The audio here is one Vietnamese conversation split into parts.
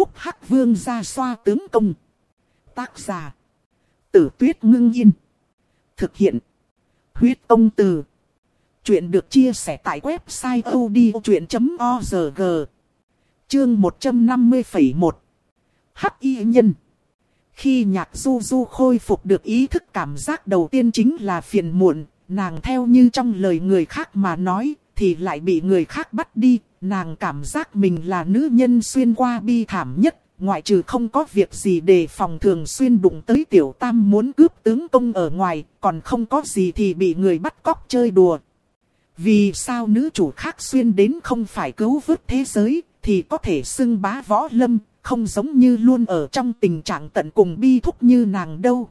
phúc hắc vương ra xoa tướng công. Tác giả. Tử tuyết ngưng yên. Thực hiện. Huyết ông từ. Chuyện được chia sẻ tại website odchuyện.org. Chương 150,1. Hắc y nhân. Khi nhạc du du khôi phục được ý thức cảm giác đầu tiên chính là phiền muộn, nàng theo như trong lời người khác mà nói, thì lại bị người khác bắt đi, nàng cảm giác mình là nữ nhân xuyên qua bi thảm nhất, ngoại trừ không có việc gì để phòng thường xuyên đụng tới tiểu tam muốn cướp tướng công ở ngoài, còn không có gì thì bị người bắt cóc chơi đùa. Vì sao nữ chủ khác xuyên đến không phải cứu vớt thế giới, thì có thể xưng bá võ lâm, không giống như luôn ở trong tình trạng tận cùng bi thúc như nàng đâu.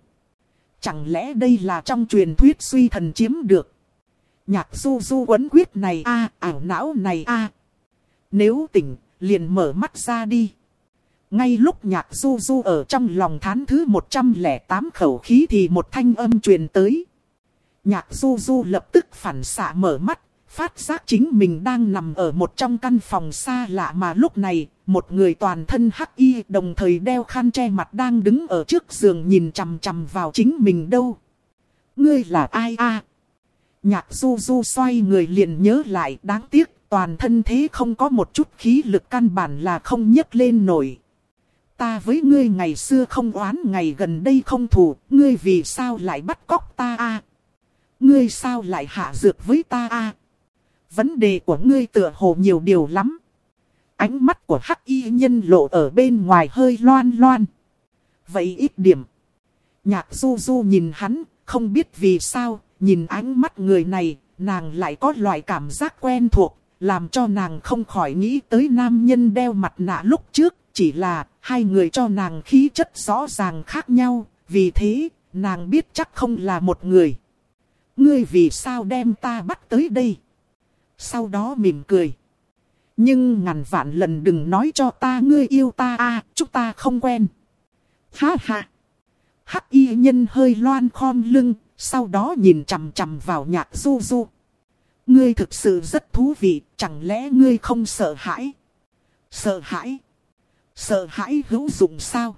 Chẳng lẽ đây là trong truyền thuyết suy thần chiếm được? Nhạc du du quấn quyết này a ảo não này a Nếu tỉnh, liền mở mắt ra đi. Ngay lúc nhạc du du ở trong lòng thán thứ 108 khẩu khí thì một thanh âm truyền tới. Nhạc du du lập tức phản xạ mở mắt, phát giác chính mình đang nằm ở một trong căn phòng xa lạ mà lúc này, một người toàn thân hắc y đồng thời đeo khăn che mặt đang đứng ở trước giường nhìn chằm chằm vào chính mình đâu. Ngươi là ai a? Nhạc du du xoay người liền nhớ lại đáng tiếc toàn thân thế không có một chút khí lực căn bản là không nhấc lên nổi. Ta với ngươi ngày xưa không oán ngày gần đây không thù, ngươi vì sao lại bắt cóc ta a? Ngươi sao lại hạ dược với ta a? Vấn đề của ngươi tựa hồ nhiều điều lắm. Ánh mắt của hắc y nhân lộ ở bên ngoài hơi loan loan. Vậy ít điểm. Nhạc du du nhìn hắn, không biết vì sao, nhìn ánh mắt người này, nàng lại có loại cảm giác quen thuộc, làm cho nàng không khỏi nghĩ tới nam nhân đeo mặt nạ lúc trước, chỉ là hai người cho nàng khí chất rõ ràng khác nhau, vì thế, nàng biết chắc không là một người. Ngươi vì sao đem ta bắt tới đây? Sau đó mỉm cười. Nhưng ngàn vạn lần đừng nói cho ta ngươi yêu ta a à, chúng ta không quen. Ha ha. Hắc y nhân hơi loan khom lưng, sau đó nhìn chằm chằm vào nhạc du du. Ngươi thực sự rất thú vị, chẳng lẽ ngươi không sợ hãi? Sợ hãi? Sợ hãi hữu dụng sao?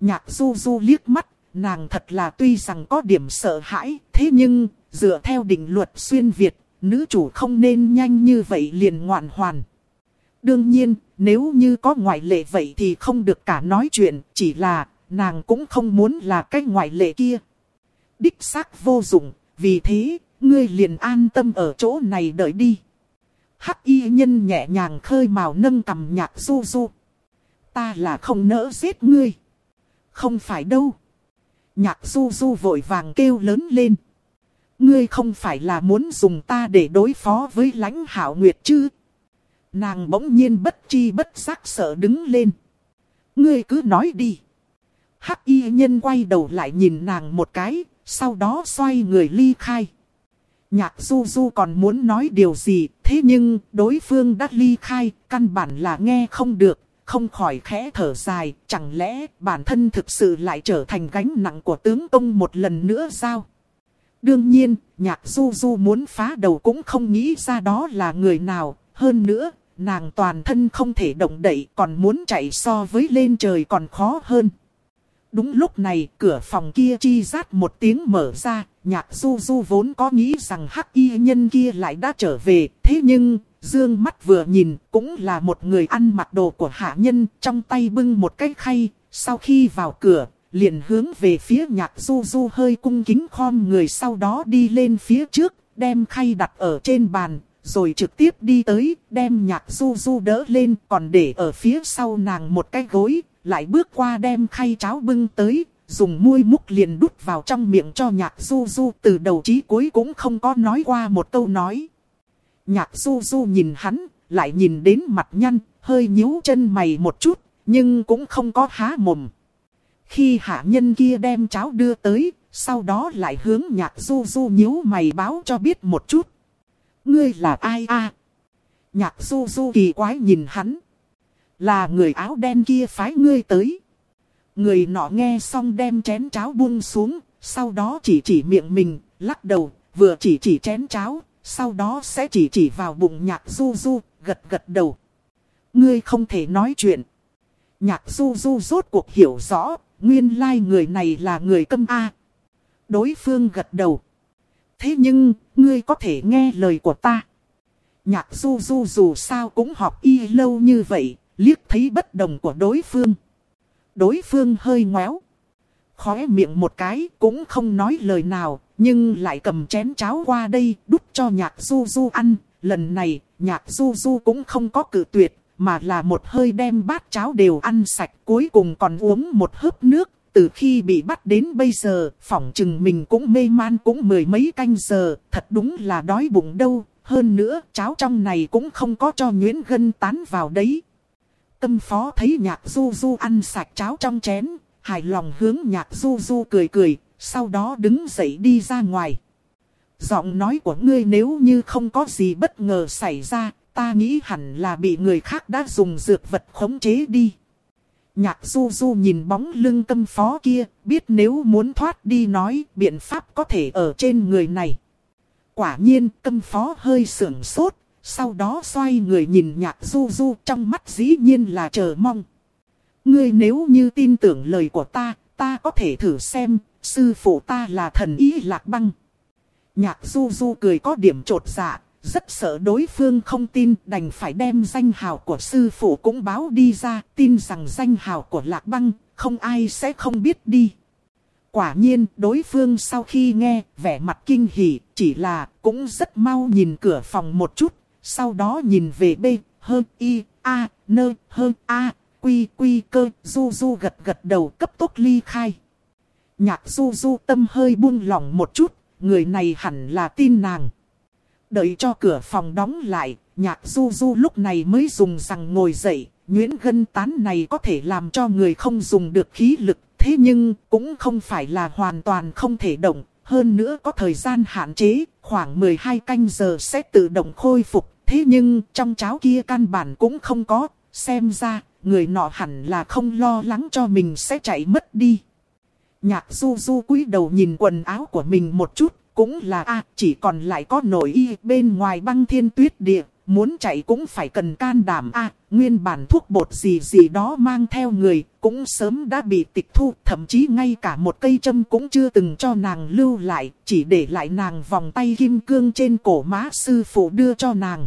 Nhạc du du liếc mắt, nàng thật là tuy rằng có điểm sợ hãi, thế nhưng, dựa theo định luật xuyên Việt, nữ chủ không nên nhanh như vậy liền ngoạn hoàn. Đương nhiên, nếu như có ngoại lệ vậy thì không được cả nói chuyện, chỉ là nàng cũng không muốn là cái ngoại lệ kia. Đích xác vô dụng, vì thế, ngươi liền an tâm ở chỗ này đợi đi. Hắc y nhân nhẹ nhàng khơi màu nâng cầm nhạc du du. Ta là không nỡ giết ngươi. Không phải đâu. Nhạc du du vội vàng kêu lớn lên. Ngươi không phải là muốn dùng ta để đối phó với lãnh hảo nguyệt chứ? Nàng bỗng nhiên bất chi bất giác sợ đứng lên. Ngươi cứ nói đi. Hắc y nhân quay đầu lại nhìn nàng một cái, sau đó xoay người ly khai. Nhạc du du còn muốn nói điều gì, thế nhưng đối phương đã ly khai, căn bản là nghe không được, không khỏi khẽ thở dài, chẳng lẽ bản thân thực sự lại trở thành gánh nặng của tướng công một lần nữa sao? Đương nhiên, nhạc du du muốn phá đầu cũng không nghĩ ra đó là người nào, hơn nữa, nàng toàn thân không thể động đậy còn muốn chạy so với lên trời còn khó hơn. Đúng lúc này, cửa phòng kia chi rát một tiếng mở ra, nhạc du du vốn có nghĩ rằng hắc y nhân kia lại đã trở về, thế nhưng, dương mắt vừa nhìn, cũng là một người ăn mặc đồ của hạ nhân, trong tay bưng một cái khay, sau khi vào cửa, liền hướng về phía nhạc du du hơi cung kính khom người sau đó đi lên phía trước, đem khay đặt ở trên bàn, rồi trực tiếp đi tới, đem nhạc du du đỡ lên, còn để ở phía sau nàng một cái gối, lại bước qua đem khay cháo bưng tới, dùng muôi múc liền đút vào trong miệng cho nhạc du du từ đầu chí cuối cũng không có nói qua một câu nói. Nhạc du du nhìn hắn, lại nhìn đến mặt nhăn, hơi nhíu chân mày một chút, nhưng cũng không có há mồm. Khi hạ nhân kia đem cháo đưa tới, sau đó lại hướng nhạc du du nhíu mày báo cho biết một chút. Ngươi là ai a? Nhạc du du kỳ quái nhìn hắn. Là người áo đen kia phái ngươi tới. Người nọ nghe xong đem chén cháo buông xuống, sau đó chỉ chỉ miệng mình, lắc đầu, vừa chỉ chỉ chén cháo, sau đó sẽ chỉ chỉ vào bụng nhạc du du, gật gật đầu. Ngươi không thể nói chuyện. Nhạc du du rốt cuộc hiểu rõ, nguyên lai người này là người câm A. Đối phương gật đầu. Thế nhưng, ngươi có thể nghe lời của ta. Nhạc du du dù sao cũng học y lâu như vậy, liếc thấy bất đồng của đối phương. Đối phương hơi ngoéo. Khóe miệng một cái cũng không nói lời nào, nhưng lại cầm chén cháo qua đây đút cho nhạc du du ăn. Lần này, nhạc du du cũng không có cự tuyệt, mà là một hơi đem bát cháo đều ăn sạch cuối cùng còn uống một hớp nước. Từ khi bị bắt đến bây giờ, phỏng chừng mình cũng mê man cũng mười mấy canh giờ, thật đúng là đói bụng đâu. Hơn nữa, cháo trong này cũng không có cho nhuyễn gân tán vào đấy. Tâm phó thấy nhạc du du ăn sạch cháo trong chén, hài lòng hướng nhạc du du cười cười, sau đó đứng dậy đi ra ngoài. Giọng nói của ngươi nếu như không có gì bất ngờ xảy ra, ta nghĩ hẳn là bị người khác đã dùng dược vật khống chế đi. Nhạc du du nhìn bóng lưng tâm phó kia, biết nếu muốn thoát đi nói, biện pháp có thể ở trên người này. Quả nhiên, tâm phó hơi sưởng sốt, sau đó xoay người nhìn nhạc du du trong mắt dĩ nhiên là chờ mong. Ngươi nếu như tin tưởng lời của ta, ta có thể thử xem, sư phụ ta là thần ý lạc băng. Nhạc du du cười có điểm trột dạ, rất sợ đối phương không tin đành phải đem danh hào của sư phụ cũng báo đi ra, tin rằng danh hào của lạc băng, không ai sẽ không biết đi. Quả nhiên, đối phương sau khi nghe, vẻ mặt kinh hỉ, chỉ là cũng rất mau nhìn cửa phòng một chút, sau đó nhìn về B, hơn i A, nơ, hơn A, quy quy cơ, du du gật gật đầu cấp tốc ly khai. Nhạc du du tâm hơi buông lỏng một chút, người này hẳn là tin nàng. Đợi cho cửa phòng đóng lại, nhạc du du lúc này mới dùng rằng ngồi dậy. Nguyễn gân tán này có thể làm cho người không dùng được khí lực, thế nhưng cũng không phải là hoàn toàn không thể động. Hơn nữa có thời gian hạn chế, khoảng 12 canh giờ sẽ tự động khôi phục. Thế nhưng trong cháo kia căn bản cũng không có, xem ra người nọ hẳn là không lo lắng cho mình sẽ chạy mất đi. Nhạc du du cúi đầu nhìn quần áo của mình một chút, cũng là a chỉ còn lại có nội y bên ngoài băng thiên tuyết địa, muốn chạy cũng phải cần can đảm a nguyên bản thuốc bột gì gì đó mang theo người, cũng sớm đã bị tịch thu, thậm chí ngay cả một cây châm cũng chưa từng cho nàng lưu lại, chỉ để lại nàng vòng tay kim cương trên cổ má sư phụ đưa cho nàng.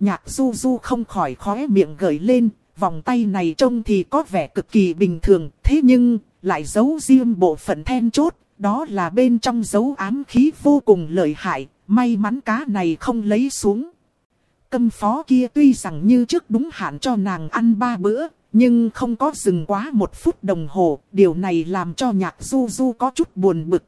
Nhạc du du không khỏi khóe miệng gởi lên, vòng tay này trông thì có vẻ cực kỳ bình thường, thế nhưng lại giấu riêng bộ phận then chốt, đó là bên trong dấu ám khí vô cùng lợi hại, may mắn cá này không lấy xuống. Câm phó kia tuy rằng như trước đúng hạn cho nàng ăn ba bữa, nhưng không có dừng quá một phút đồng hồ, điều này làm cho nhạc du du có chút buồn bực.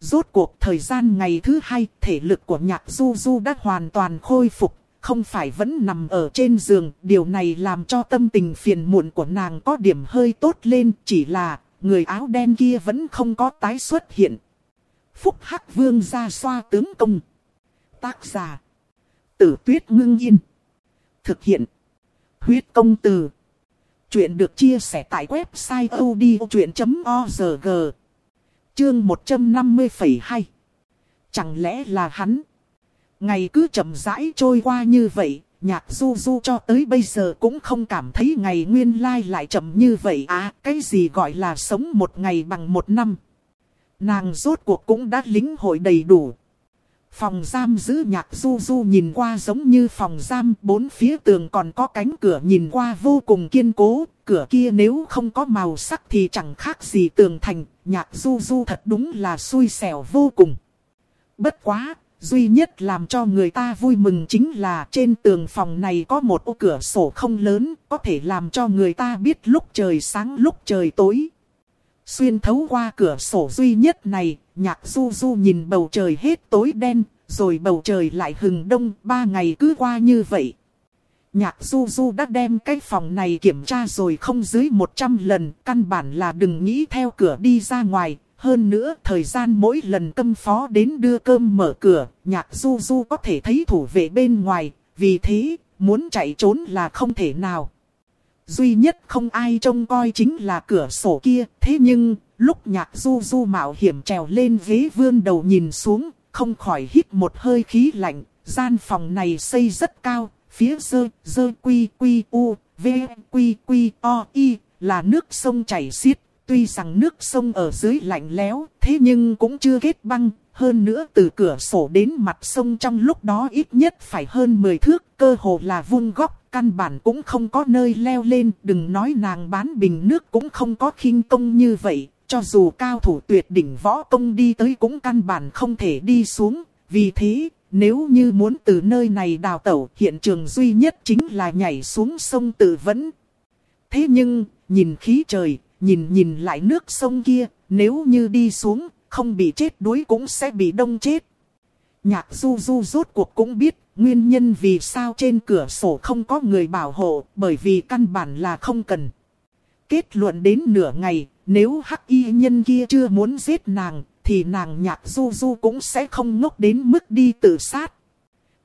Rốt cuộc thời gian ngày thứ hai, thể lực của nhạc du du đã hoàn toàn khôi phục, không phải vẫn nằm ở trên giường. Điều này làm cho tâm tình phiền muộn của nàng có điểm hơi tốt lên, chỉ là người áo đen kia vẫn không có tái xuất hiện. Phúc Hắc Vương ra xoa tướng công. Tác giả. Tử tuyết ngưng yên. Thực hiện. Huyết công từ. Chuyện được chia sẻ tại website odchuyện.org. Chương 150,2. Chẳng lẽ là hắn? Ngày cứ chậm rãi trôi qua như vậy, nhạc du du cho tới bây giờ cũng không cảm thấy ngày nguyên lai lại chậm như vậy à, cái gì gọi là sống một ngày bằng một năm. Nàng rốt cuộc cũng đã lính hội đầy đủ. Phòng giam giữ nhạc du du nhìn qua giống như phòng giam, bốn phía tường còn có cánh cửa nhìn qua vô cùng kiên cố, cửa kia nếu không có màu sắc thì chẳng khác gì tường thành, nhạc du du thật đúng là xui xẻo vô cùng. Bất quá, Duy nhất làm cho người ta vui mừng chính là trên tường phòng này có một ô cửa sổ không lớn, có thể làm cho người ta biết lúc trời sáng lúc trời tối. Xuyên thấu qua cửa sổ duy nhất này, nhạc du du nhìn bầu trời hết tối đen, rồi bầu trời lại hừng đông, ba ngày cứ qua như vậy. Nhạc du du đã đem cái phòng này kiểm tra rồi không dưới 100 lần, căn bản là đừng nghĩ theo cửa đi ra ngoài, hơn nữa, thời gian mỗi lần câm phó đến đưa cơm mở cửa, nhạc du du có thể thấy thủ vệ bên ngoài, vì thế, muốn chạy trốn là không thể nào. Duy nhất không ai trông coi chính là cửa sổ kia, thế nhưng, lúc nhạc du du mạo hiểm trèo lên ghế vươn đầu nhìn xuống, không khỏi hít một hơi khí lạnh, gian phòng này xây rất cao, phía dơ, dơ quy quy u, V, Quy, Quy, O, Y, là nước sông chảy xiết. Tuy rằng nước sông ở dưới lạnh lẽo, thế nhưng cũng chưa kết băng. Hơn nữa từ cửa sổ đến mặt sông trong lúc đó ít nhất phải hơn 10 thước, cơ hồ là vuông góc, căn bản cũng không có nơi leo lên. Đừng nói nàng bán bình nước cũng không có khinh công như vậy, cho dù cao thủ tuyệt đỉnh võ công đi tới cũng căn bản không thể đi xuống. Vì thế, nếu như muốn từ nơi này đào tẩu, hiện trường duy nhất chính là nhảy xuống sông tự vẫn. Thế nhưng, nhìn khí trời, nhìn nhìn lại nước sông kia, nếu như đi xuống, không bị chết đuối cũng sẽ bị đông chết. Nhạc du du rốt cuộc cũng biết, nguyên nhân vì sao trên cửa sổ không có người bảo hộ, bởi vì căn bản là không cần. Kết luận đến nửa ngày, nếu hắc y nhân kia chưa muốn giết nàng, thì nàng nhạc du du cũng sẽ không ngốc đến mức đi tự sát.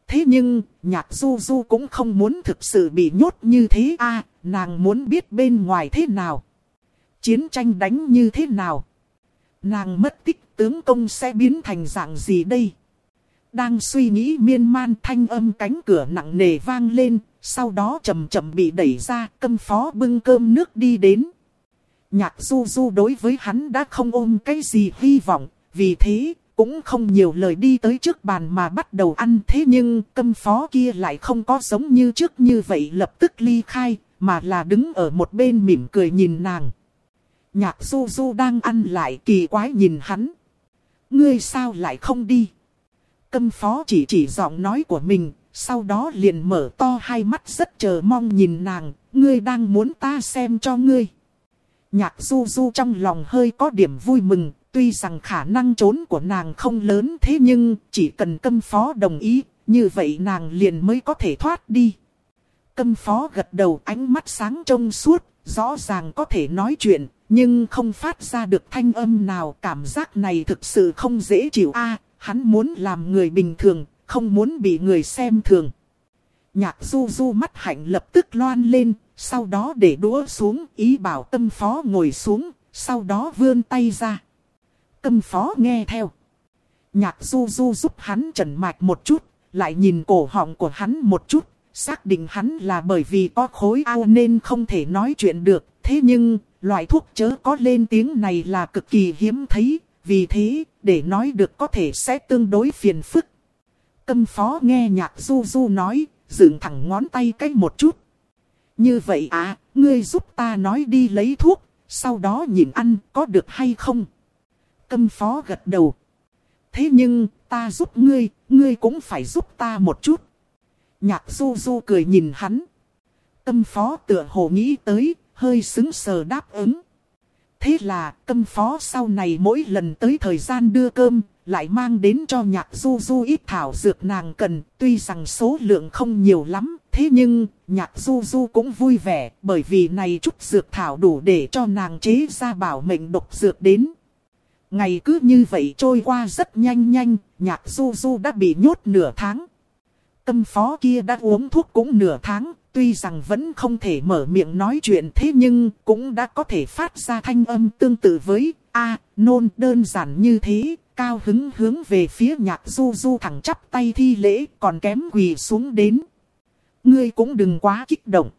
Thế nhưng, nhạc du du cũng không muốn thực sự bị nhốt như thế a nàng muốn biết bên ngoài thế nào. Chiến tranh đánh như thế nào. Nàng mất tích tướng công sẽ biến thành dạng gì đây? Đang suy nghĩ miên man thanh âm cánh cửa nặng nề vang lên, sau đó chậm chậm bị đẩy ra, câm phó bưng cơm nước đi đến. Nhạc du du đối với hắn đã không ôm cái gì hy vọng, vì thế cũng không nhiều lời đi tới trước bàn mà bắt đầu ăn. Thế nhưng câm phó kia lại không có giống như trước như vậy lập tức ly khai, mà là đứng ở một bên mỉm cười nhìn nàng. Nhạc du du đang ăn lại kỳ quái nhìn hắn. Ngươi sao lại không đi? Câm phó chỉ chỉ giọng nói của mình, sau đó liền mở to hai mắt rất chờ mong nhìn nàng, ngươi đang muốn ta xem cho ngươi. Nhạc du du trong lòng hơi có điểm vui mừng, tuy rằng khả năng trốn của nàng không lớn thế nhưng chỉ cần câm phó đồng ý, như vậy nàng liền mới có thể thoát đi. Câm phó gật đầu ánh mắt sáng trông suốt, rõ ràng có thể nói chuyện, nhưng không phát ra được thanh âm nào. Cảm giác này thực sự không dễ chịu a hắn muốn làm người bình thường, không muốn bị người xem thường. Nhạc du du mắt hạnh lập tức loan lên, sau đó để đũa xuống ý bảo tâm phó ngồi xuống, sau đó vươn tay ra. Tâm phó nghe theo. Nhạc du du giúp hắn trần mạch một chút, lại nhìn cổ họng của hắn một chút, xác định hắn là bởi vì có khối ao nên không thể nói chuyện được. Thế nhưng, loại thuốc chớ có lên tiếng này là cực kỳ hiếm thấy, vì thế, để nói được có thể sẽ tương đối phiền phức. Tâm phó nghe nhạc du du nói, dựng thẳng ngón tay cách một chút. Như vậy à, ngươi giúp ta nói đi lấy thuốc, sau đó nhìn ăn có được hay không? Câm phó gật đầu. Thế nhưng, ta giúp ngươi, ngươi cũng phải giúp ta một chút. Nhạc du du cười nhìn hắn. Câm phó tựa hồ nghĩ tới, hơi xứng sờ đáp ứng. Thế là, tâm phó sau này mỗi lần tới thời gian đưa cơm, lại mang đến cho nhạc du du ít thảo dược nàng cần, tuy rằng số lượng không nhiều lắm, thế nhưng nhạc du du cũng vui vẻ, bởi vì này chút dược thảo đủ để cho nàng chế ra bảo mệnh độc dược đến. Ngày cứ như vậy trôi qua rất nhanh nhanh, nhạc du du đã bị nhốt nửa tháng. Tâm phó kia đã uống thuốc cũng nửa tháng, tuy rằng vẫn không thể mở miệng nói chuyện thế nhưng cũng đã có thể phát ra thanh âm tương tự với A, nôn đơn giản như thế, cao hứng hướng về phía nhạc du du thẳng chắp tay thi lễ còn kém quỳ xuống đến. Ngươi cũng đừng quá kích động.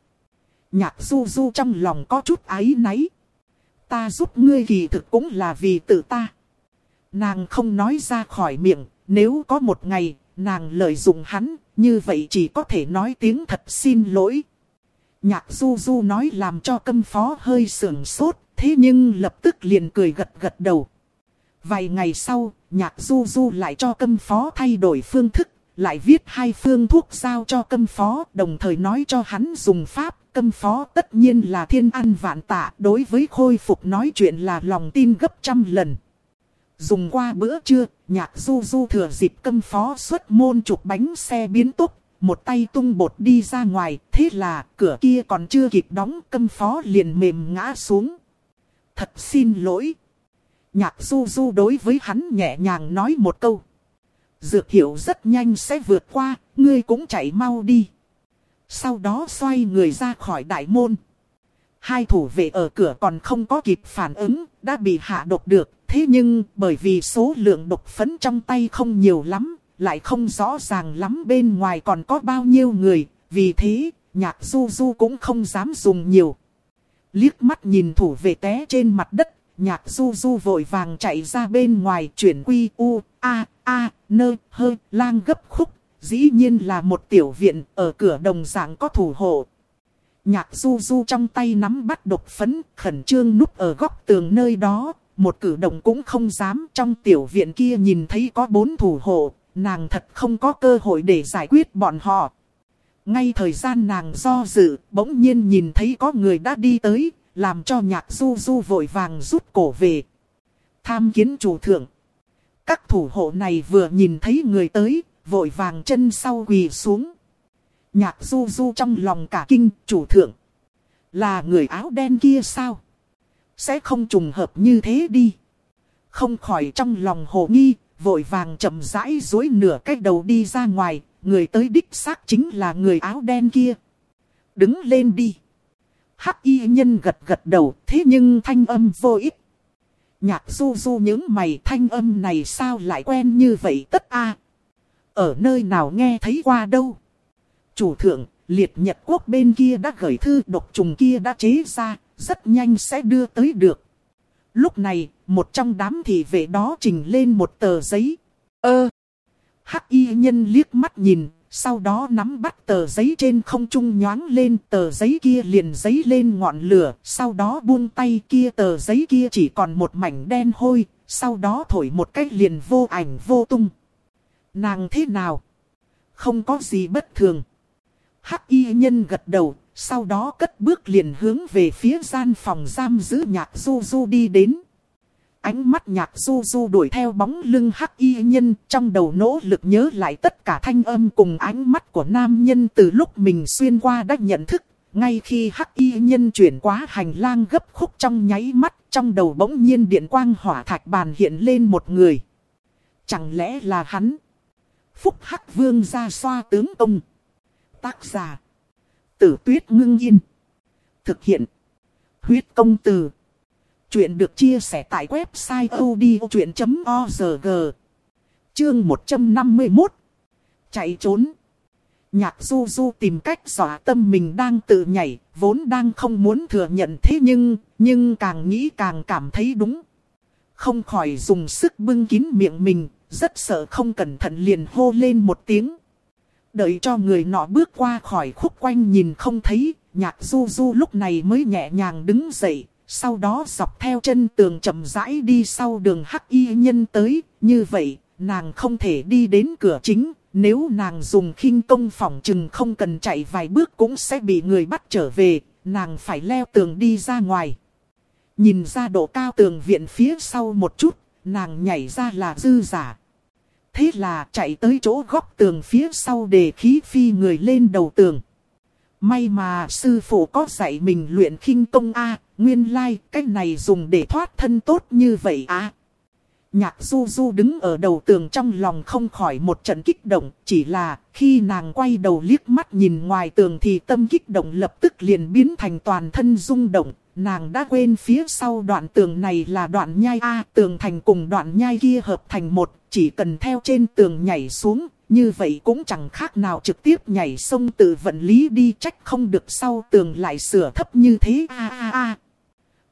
Nhạc du du trong lòng có chút áy náy. Ta giúp ngươi kỳ thực cũng là vì tự ta. Nàng không nói ra khỏi miệng, nếu có một ngày, nàng lợi dụng hắn, như vậy chỉ có thể nói tiếng thật xin lỗi. Nhạc du du nói làm cho câm phó hơi sưởng sốt, thế nhưng lập tức liền cười gật gật đầu. Vài ngày sau, nhạc du du lại cho câm phó thay đổi phương thức, lại viết hai phương thuốc giao cho câm phó, đồng thời nói cho hắn dùng pháp. Câm phó tất nhiên là thiên ăn vạn tạ, đối với khôi phục nói chuyện là lòng tin gấp trăm lần. Dùng qua bữa trưa, nhạc du du thừa dịp câm phó xuất môn chụp bánh xe biến túc, một tay tung bột đi ra ngoài, thế là cửa kia còn chưa kịp đóng, câm phó liền mềm ngã xuống. Thật xin lỗi. Nhạc du du đối với hắn nhẹ nhàng nói một câu. Dược hiệu rất nhanh sẽ vượt qua, ngươi cũng chạy mau đi. Sau đó xoay người ra khỏi đại môn. Hai thủ vệ ở cửa còn không có kịp phản ứng, đã bị hạ độc được. Thế nhưng, bởi vì số lượng độc phấn trong tay không nhiều lắm, lại không rõ ràng lắm bên ngoài còn có bao nhiêu người. Vì thế, nhạc du du cũng không dám dùng nhiều. Liếc mắt nhìn thủ vệ té trên mặt đất, nhạc du du vội vàng chạy ra bên ngoài chuyển quy u, a, a, nơ, hơ, lang gấp khúc. Dĩ nhiên là một tiểu viện ở cửa đồng dạng có thủ hộ. Nhạc du du trong tay nắm bắt độc phấn, khẩn trương núp ở góc tường nơi đó. Một cử động cũng không dám trong tiểu viện kia nhìn thấy có bốn thủ hộ. Nàng thật không có cơ hội để giải quyết bọn họ. Ngay thời gian nàng do dự, bỗng nhiên nhìn thấy có người đã đi tới, làm cho nhạc du du vội vàng rút cổ về. Tham kiến chủ thượng. Các thủ hộ này vừa nhìn thấy người tới, vội vàng chân sau quỳ xuống. Nhạc du du trong lòng cả kinh, chủ thượng. Là người áo đen kia sao? Sẽ không trùng hợp như thế đi. Không khỏi trong lòng hồ nghi, vội vàng chậm rãi dối nửa cái đầu đi ra ngoài, người tới đích xác chính là người áo đen kia. Đứng lên đi. Hắc y nhân gật gật đầu, thế nhưng thanh âm vô ích. Nhạc du du những mày thanh âm này sao lại quen như vậy tất a Ở nơi nào nghe thấy qua đâu. Chủ thượng, liệt nhật quốc bên kia đã gửi thư độc trùng kia đã chế ra, rất nhanh sẽ đưa tới được. Lúc này, một trong đám thị vệ đó trình lên một tờ giấy. Ơ! Hắc y nhân liếc mắt nhìn, sau đó nắm bắt tờ giấy trên không trung nhoáng lên tờ giấy kia liền giấy lên ngọn lửa, sau đó buông tay kia tờ giấy kia chỉ còn một mảnh đen hôi, sau đó thổi một cách liền vô ảnh vô tung. Nàng thế nào? Không có gì bất thường. Hắc y nhân gật đầu, sau đó cất bước liền hướng về phía gian phòng giam giữ nhạc du du đi đến. Ánh mắt nhạc du du đuổi theo bóng lưng hắc y nhân trong đầu nỗ lực nhớ lại tất cả thanh âm cùng ánh mắt của nam nhân từ lúc mình xuyên qua đã nhận thức. Ngay khi hắc y nhân chuyển qua hành lang gấp khúc trong nháy mắt trong đầu bỗng nhiên điện quang hỏa thạch bàn hiện lên một người. Chẳng lẽ là hắn? Phúc hắc vương ra xoa tướng ông. Tác giả. Tử tuyết ngưng yên. Thực hiện. Huyết công từ. Chuyện được chia sẻ tại website odchuyện.org Chương 151 Chạy trốn Nhạc du du tìm cách dọa tâm mình đang tự nhảy, vốn đang không muốn thừa nhận thế nhưng, nhưng càng nghĩ càng cảm thấy đúng. Không khỏi dùng sức bưng kín miệng mình, rất sợ không cẩn thận liền hô lên một tiếng. Đợi cho người nọ bước qua khỏi khúc quanh nhìn không thấy, nhạc du du lúc này mới nhẹ nhàng đứng dậy, sau đó dọc theo chân tường chậm rãi đi sau đường hắc y nhân tới, như vậy, nàng không thể đi đến cửa chính, nếu nàng dùng khinh công phòng chừng không cần chạy vài bước cũng sẽ bị người bắt trở về, nàng phải leo tường đi ra ngoài. Nhìn ra độ cao tường viện phía sau một chút, nàng nhảy ra là dư giả. Thế là chạy tới chỗ góc tường phía sau để khí phi người lên đầu tường. May mà sư phụ có dạy mình luyện khinh công A, nguyên lai like, cách này dùng để thoát thân tốt như vậy à. Nhạc du du đứng ở đầu tường trong lòng không khỏi một trận kích động, chỉ là khi nàng quay đầu liếc mắt nhìn ngoài tường thì tâm kích động lập tức liền biến thành toàn thân rung động, nàng đã quên phía sau đoạn tường này là đoạn nhai A, tường thành cùng đoạn nhai kia hợp thành một, chỉ cần theo trên tường nhảy xuống, như vậy cũng chẳng khác nào trực tiếp nhảy sông tự vận lý đi trách không được sau tường lại sửa thấp như thế a a a.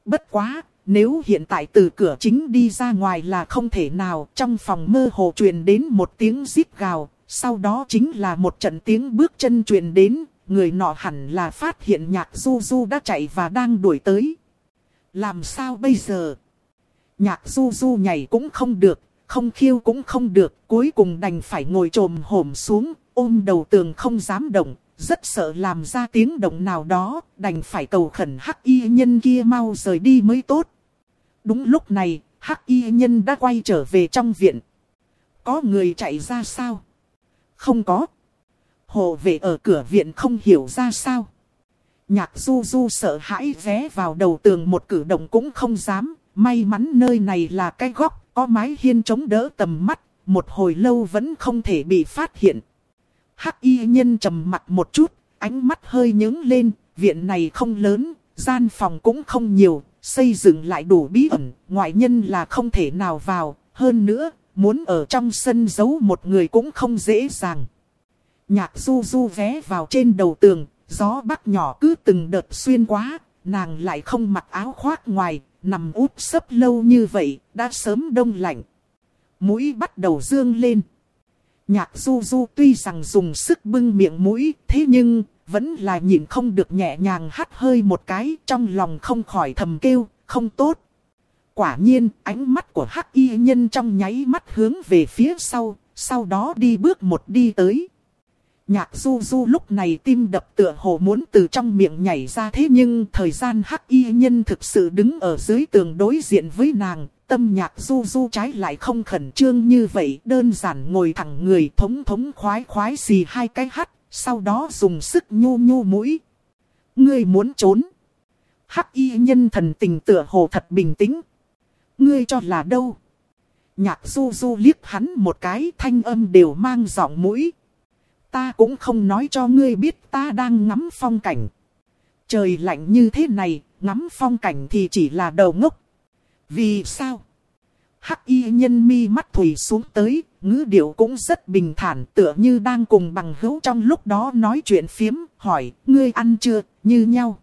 Bất quá, nếu hiện tại từ cửa chính đi ra ngoài là không thể nào, trong phòng mơ hồ truyền đến một tiếng rít gào, sau đó chính là một trận tiếng bước chân truyền đến, người nọ hẳn là phát hiện nhạc du du đã chạy và đang đuổi tới. Làm sao bây giờ? Nhạc du du nhảy cũng không được, không khiêu cũng không được, cuối cùng đành phải ngồi trồm hổm xuống, ôm đầu tường không dám động, rất sợ làm ra tiếng động nào đó, đành phải cầu khẩn hắc y nhân kia mau rời đi mới tốt. Đúng lúc này, hắc y nhân đã quay trở về trong viện. Có người chạy ra sao? Không có. Hộ vệ ở cửa viện không hiểu ra sao. Nhạc du du sợ hãi vé vào đầu tường một cử động cũng không dám. May mắn nơi này là cái góc, có mái hiên chống đỡ tầm mắt. Một hồi lâu vẫn không thể bị phát hiện. Hắc y nhân trầm mặt một chút, ánh mắt hơi nhướng lên. Viện này không lớn, gian phòng cũng không nhiều. Xây dựng lại đủ bí ẩn, ngoại nhân là không thể nào vào. Hơn nữa, muốn ở trong sân giấu một người cũng không dễ dàng. Nhạc du du vé vào trên đầu tường, gió bắc nhỏ cứ từng đợt xuyên quá, nàng lại không mặc áo khoác ngoài, nằm úp sấp lâu như vậy, đã sớm đông lạnh. Mũi bắt đầu dương lên. Nhạc du du tuy rằng dùng sức bưng miệng mũi, thế nhưng, vẫn là nhìn không được nhẹ nhàng hắt hơi một cái, trong lòng không khỏi thầm kêu, không tốt. Quả nhiên, ánh mắt của hắc y nhân trong nháy mắt hướng về phía sau, sau đó đi bước một đi tới. Nhạc du du lúc này tim đập tựa hồ muốn từ trong miệng nhảy ra thế nhưng thời gian hắc y nhân thực sự đứng ở dưới tường đối diện với nàng. Tâm nhạc du du trái lại không khẩn trương như vậy đơn giản ngồi thẳng người thống thống khoái khoái xì hai cái hắt, sau đó dùng sức nhô nhô mũi. Ngươi muốn trốn. Hắc y nhân thần tình tựa hồ thật bình tĩnh. Ngươi cho là đâu? Nhạc du du liếc hắn một cái thanh âm đều mang giọng mũi. Ta cũng không nói cho ngươi biết ta đang ngắm phong cảnh. Trời lạnh như thế này, ngắm phong cảnh thì chỉ là đầu ngốc. Vì sao? Hắc y nhân mi mắt thủy xuống tới, ngữ điệu cũng rất bình thản tựa như đang cùng bằng hữu trong lúc đó nói chuyện phiếm, hỏi, ngươi ăn chưa, như nhau.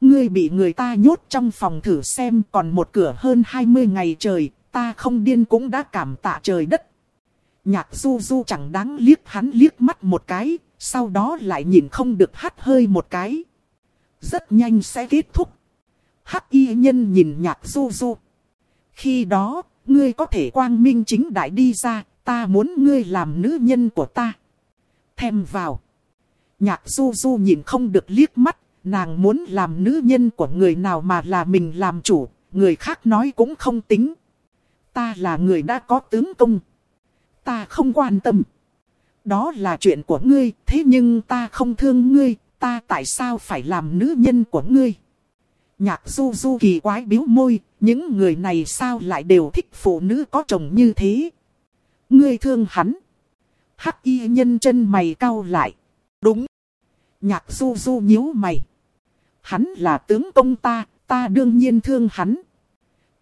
Ngươi bị người ta nhốt trong phòng thử xem còn một cửa hơn 20 ngày trời, ta không điên cũng đã cảm tạ trời đất. Nhạc du du chẳng đáng liếc hắn liếc mắt một cái, sau đó lại nhìn không được hắt hơi một cái. Rất nhanh sẽ kết thúc. Hắc y nhân nhìn nhạc du du. Khi đó, ngươi có thể quang minh chính đại đi ra, ta muốn ngươi làm nữ nhân của ta. Thèm vào. Nhạc du du nhìn không được liếc mắt, nàng muốn làm nữ nhân của người nào mà là mình làm chủ, người khác nói cũng không tính. Ta là người đã có tướng công. Ta không quan tâm. Đó là chuyện của ngươi, thế nhưng ta không thương ngươi, ta tại sao phải làm nữ nhân của ngươi? Nhạc du du kỳ quái biếu môi, những người này sao lại đều thích phụ nữ có chồng như thế? Ngươi thương hắn. Hắc y nhân chân mày cau lại. Đúng. Nhạc du du nhíu mày. Hắn là tướng công ta, ta đương nhiên thương hắn.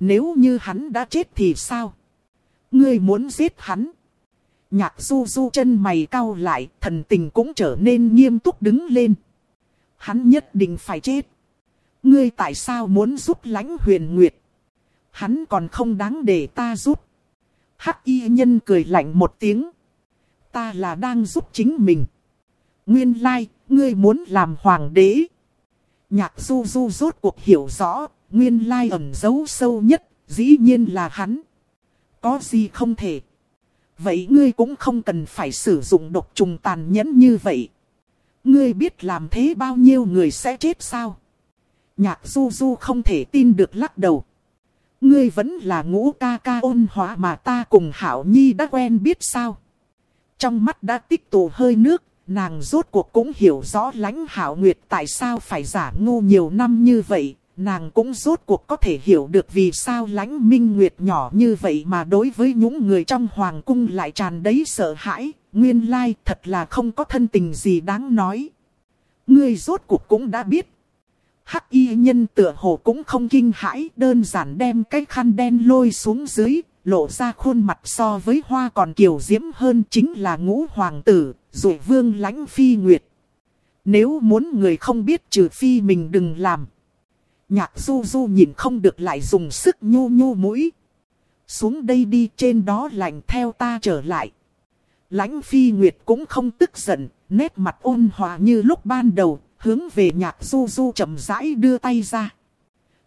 Nếu như hắn đã chết thì sao? Ngươi muốn giết hắn. Nhạc du du chân mày cau lại, thần tình cũng trở nên nghiêm túc đứng lên. Hắn nhất định phải chết. Ngươi tại sao muốn giúp lãnh huyền nguyệt? Hắn còn không đáng để ta giúp. Hắc y nhân cười lạnh một tiếng. Ta là đang giúp chính mình. Nguyên lai, ngươi muốn làm hoàng đế. Nhạc du du rốt cuộc hiểu rõ, nguyên lai ẩn giấu sâu nhất, dĩ nhiên là hắn. Có gì không thể. Vậy ngươi cũng không cần phải sử dụng độc trùng tàn nhẫn như vậy. Ngươi biết làm thế bao nhiêu người sẽ chết sao? Nhạc du du không thể tin được lắc đầu. Ngươi vẫn là ngũ ca ca ôn hóa mà ta cùng Hảo Nhi đã quen biết sao? Trong mắt đã tích tụ hơi nước, nàng rốt cuộc cũng hiểu rõ lãnh Hảo Nguyệt tại sao phải giả ngu nhiều năm như vậy, nàng cũng rốt cuộc có thể hiểu được vì sao lãnh minh nguyệt nhỏ như vậy mà đối với những người trong hoàng cung lại tràn đầy sợ hãi, nguyên lai thật là không có thân tình gì đáng nói. Ngươi rốt cuộc cũng đã biết. Hắc y nhân tựa hồ cũng không kinh hãi, đơn giản đem cái khăn đen lôi xuống dưới, lộ ra khuôn mặt so với hoa còn kiều diễm hơn chính là ngũ hoàng tử, rồi vương lãnh phi nguyệt. Nếu muốn người không biết trừ phi mình đừng làm. Nhạc du du nhìn không được lại dùng sức nhô nhô mũi. Xuống đây đi trên đó lạnh theo ta trở lại. Lãnh phi nguyệt cũng không tức giận, nét mặt ôn hòa như lúc ban đầu, hướng về nhạc du du chậm rãi đưa tay ra.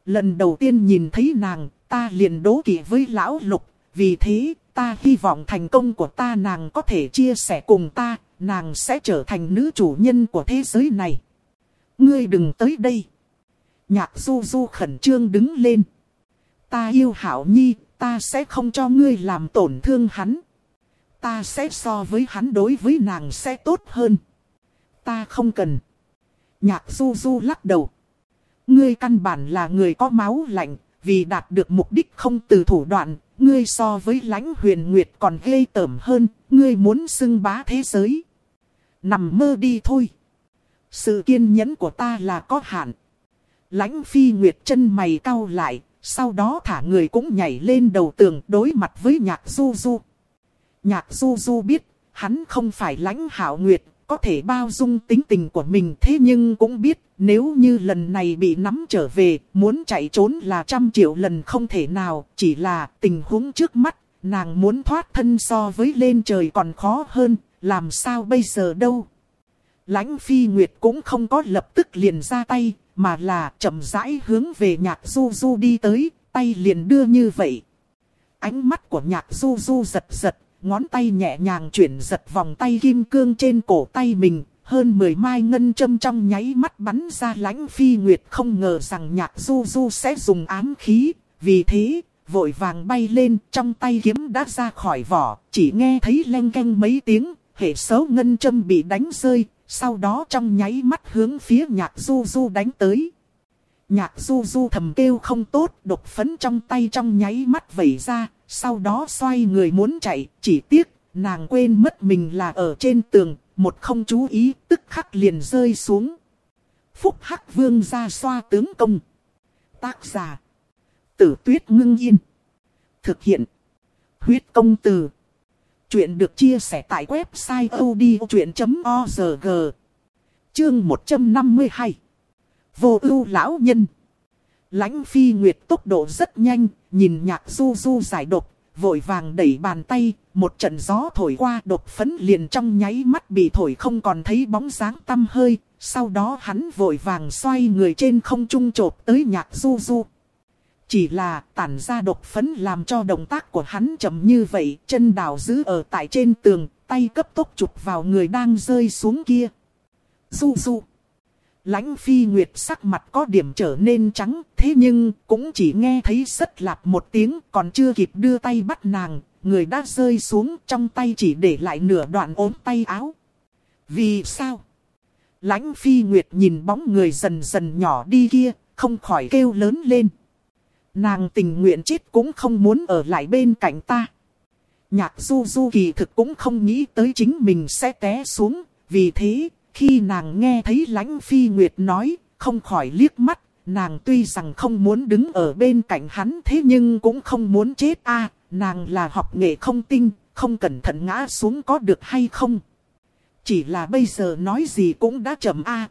Lần đầu tiên nhìn thấy nàng, ta liền đố kỵ với lão lục, vì thế ta hy vọng thành công của ta nàng có thể chia sẻ cùng ta, nàng sẽ trở thành nữ chủ nhân của thế giới này. Ngươi đừng tới đây. Nhạc du du khẩn trương đứng lên. Ta yêu hảo nhi, ta sẽ không cho ngươi làm tổn thương hắn. Ta sẽ so với hắn đối với nàng sẽ tốt hơn. Ta không cần. Nhạc du du lắc đầu. Ngươi căn bản là người có máu lạnh, vì đạt được mục đích không từ thủ đoạn, ngươi so với lãnh huyền nguyệt còn ghê tởm hơn, ngươi muốn xưng bá thế giới. Nằm mơ đi thôi. Sự kiên nhẫn của ta là có hạn. Lãnh phi nguyệt chân mày cau lại, sau đó thả người cũng nhảy lên đầu tường đối mặt với nhạc du du. Nhạc du du biết, hắn không phải lãnh hảo nguyệt, có thể bao dung tính tình của mình thế nhưng cũng biết nếu như lần này bị nắm trở về, muốn chạy trốn là trăm triệu lần không thể nào, chỉ là tình huống trước mắt, nàng muốn thoát thân so với lên trời còn khó hơn, làm sao bây giờ đâu. Lãnh phi nguyệt cũng không có lập tức liền ra tay, mà là chậm rãi hướng về nhạc du du đi tới, tay liền đưa như vậy. Ánh mắt của nhạc du du giật giật, ngón tay nhẹ nhàng chuyển giật vòng tay kim cương trên cổ tay mình, hơn 10 mai ngân châm trong nháy mắt bắn ra lãnh phi nguyệt không ngờ rằng nhạc du du sẽ dùng ám khí, vì thế, vội vàng bay lên trong tay kiếm đã ra khỏi vỏ, chỉ nghe thấy len canh mấy tiếng, hệ xấu ngân châm bị đánh rơi, sau đó trong nháy mắt hướng phía nhạc du du đánh tới. Nhạc du du thầm kêu không tốt, độc phấn trong tay trong nháy mắt vẩy ra, sau đó xoay người muốn chạy, chỉ tiếc, nàng quên mất mình là ở trên tường, một không chú ý, tức khắc liền rơi xuống. Phúc Hắc Vương ra xoa tướng công. Tác giả. Tử tuyết ngưng yên. Thực hiện. Huyết công từ. Chuyện được chia sẻ tại website odchuyện.org. Chương 152. Vô ưu lão nhân. lãnh phi nguyệt tốc độ rất nhanh, nhìn nhạc du du giải độc, vội vàng đẩy bàn tay, một trận gió thổi qua đột phấn liền trong nháy mắt bị thổi không còn thấy bóng dáng tăm hơi, sau đó hắn vội vàng xoay người trên không trung trộp tới nhạc du du. Chỉ là tản ra độc phấn làm cho động tác của hắn chậm như vậy, chân đào giữ ở tại trên tường, tay cấp tốc chụp vào người đang rơi xuống kia. Du du. Lãnh phi nguyệt sắc mặt có điểm trở nên trắng, thế nhưng cũng chỉ nghe thấy rất lạp một tiếng còn chưa kịp đưa tay bắt nàng, người đã rơi xuống trong tay chỉ để lại nửa đoạn ốm tay áo. Vì sao? Lãnh phi nguyệt nhìn bóng người dần dần nhỏ đi kia, không khỏi kêu lớn lên. Nàng tình nguyện chết cũng không muốn ở lại bên cạnh ta. Nhạc du du kỳ thực cũng không nghĩ tới chính mình sẽ té xuống, vì thế khi nàng nghe thấy lãnh phi nguyệt nói, không khỏi liếc mắt, nàng tuy rằng không muốn đứng ở bên cạnh hắn thế nhưng cũng không muốn chết a nàng là học nghệ không tinh, không cẩn thận ngã xuống có được hay không. Chỉ là bây giờ nói gì cũng đã chậm a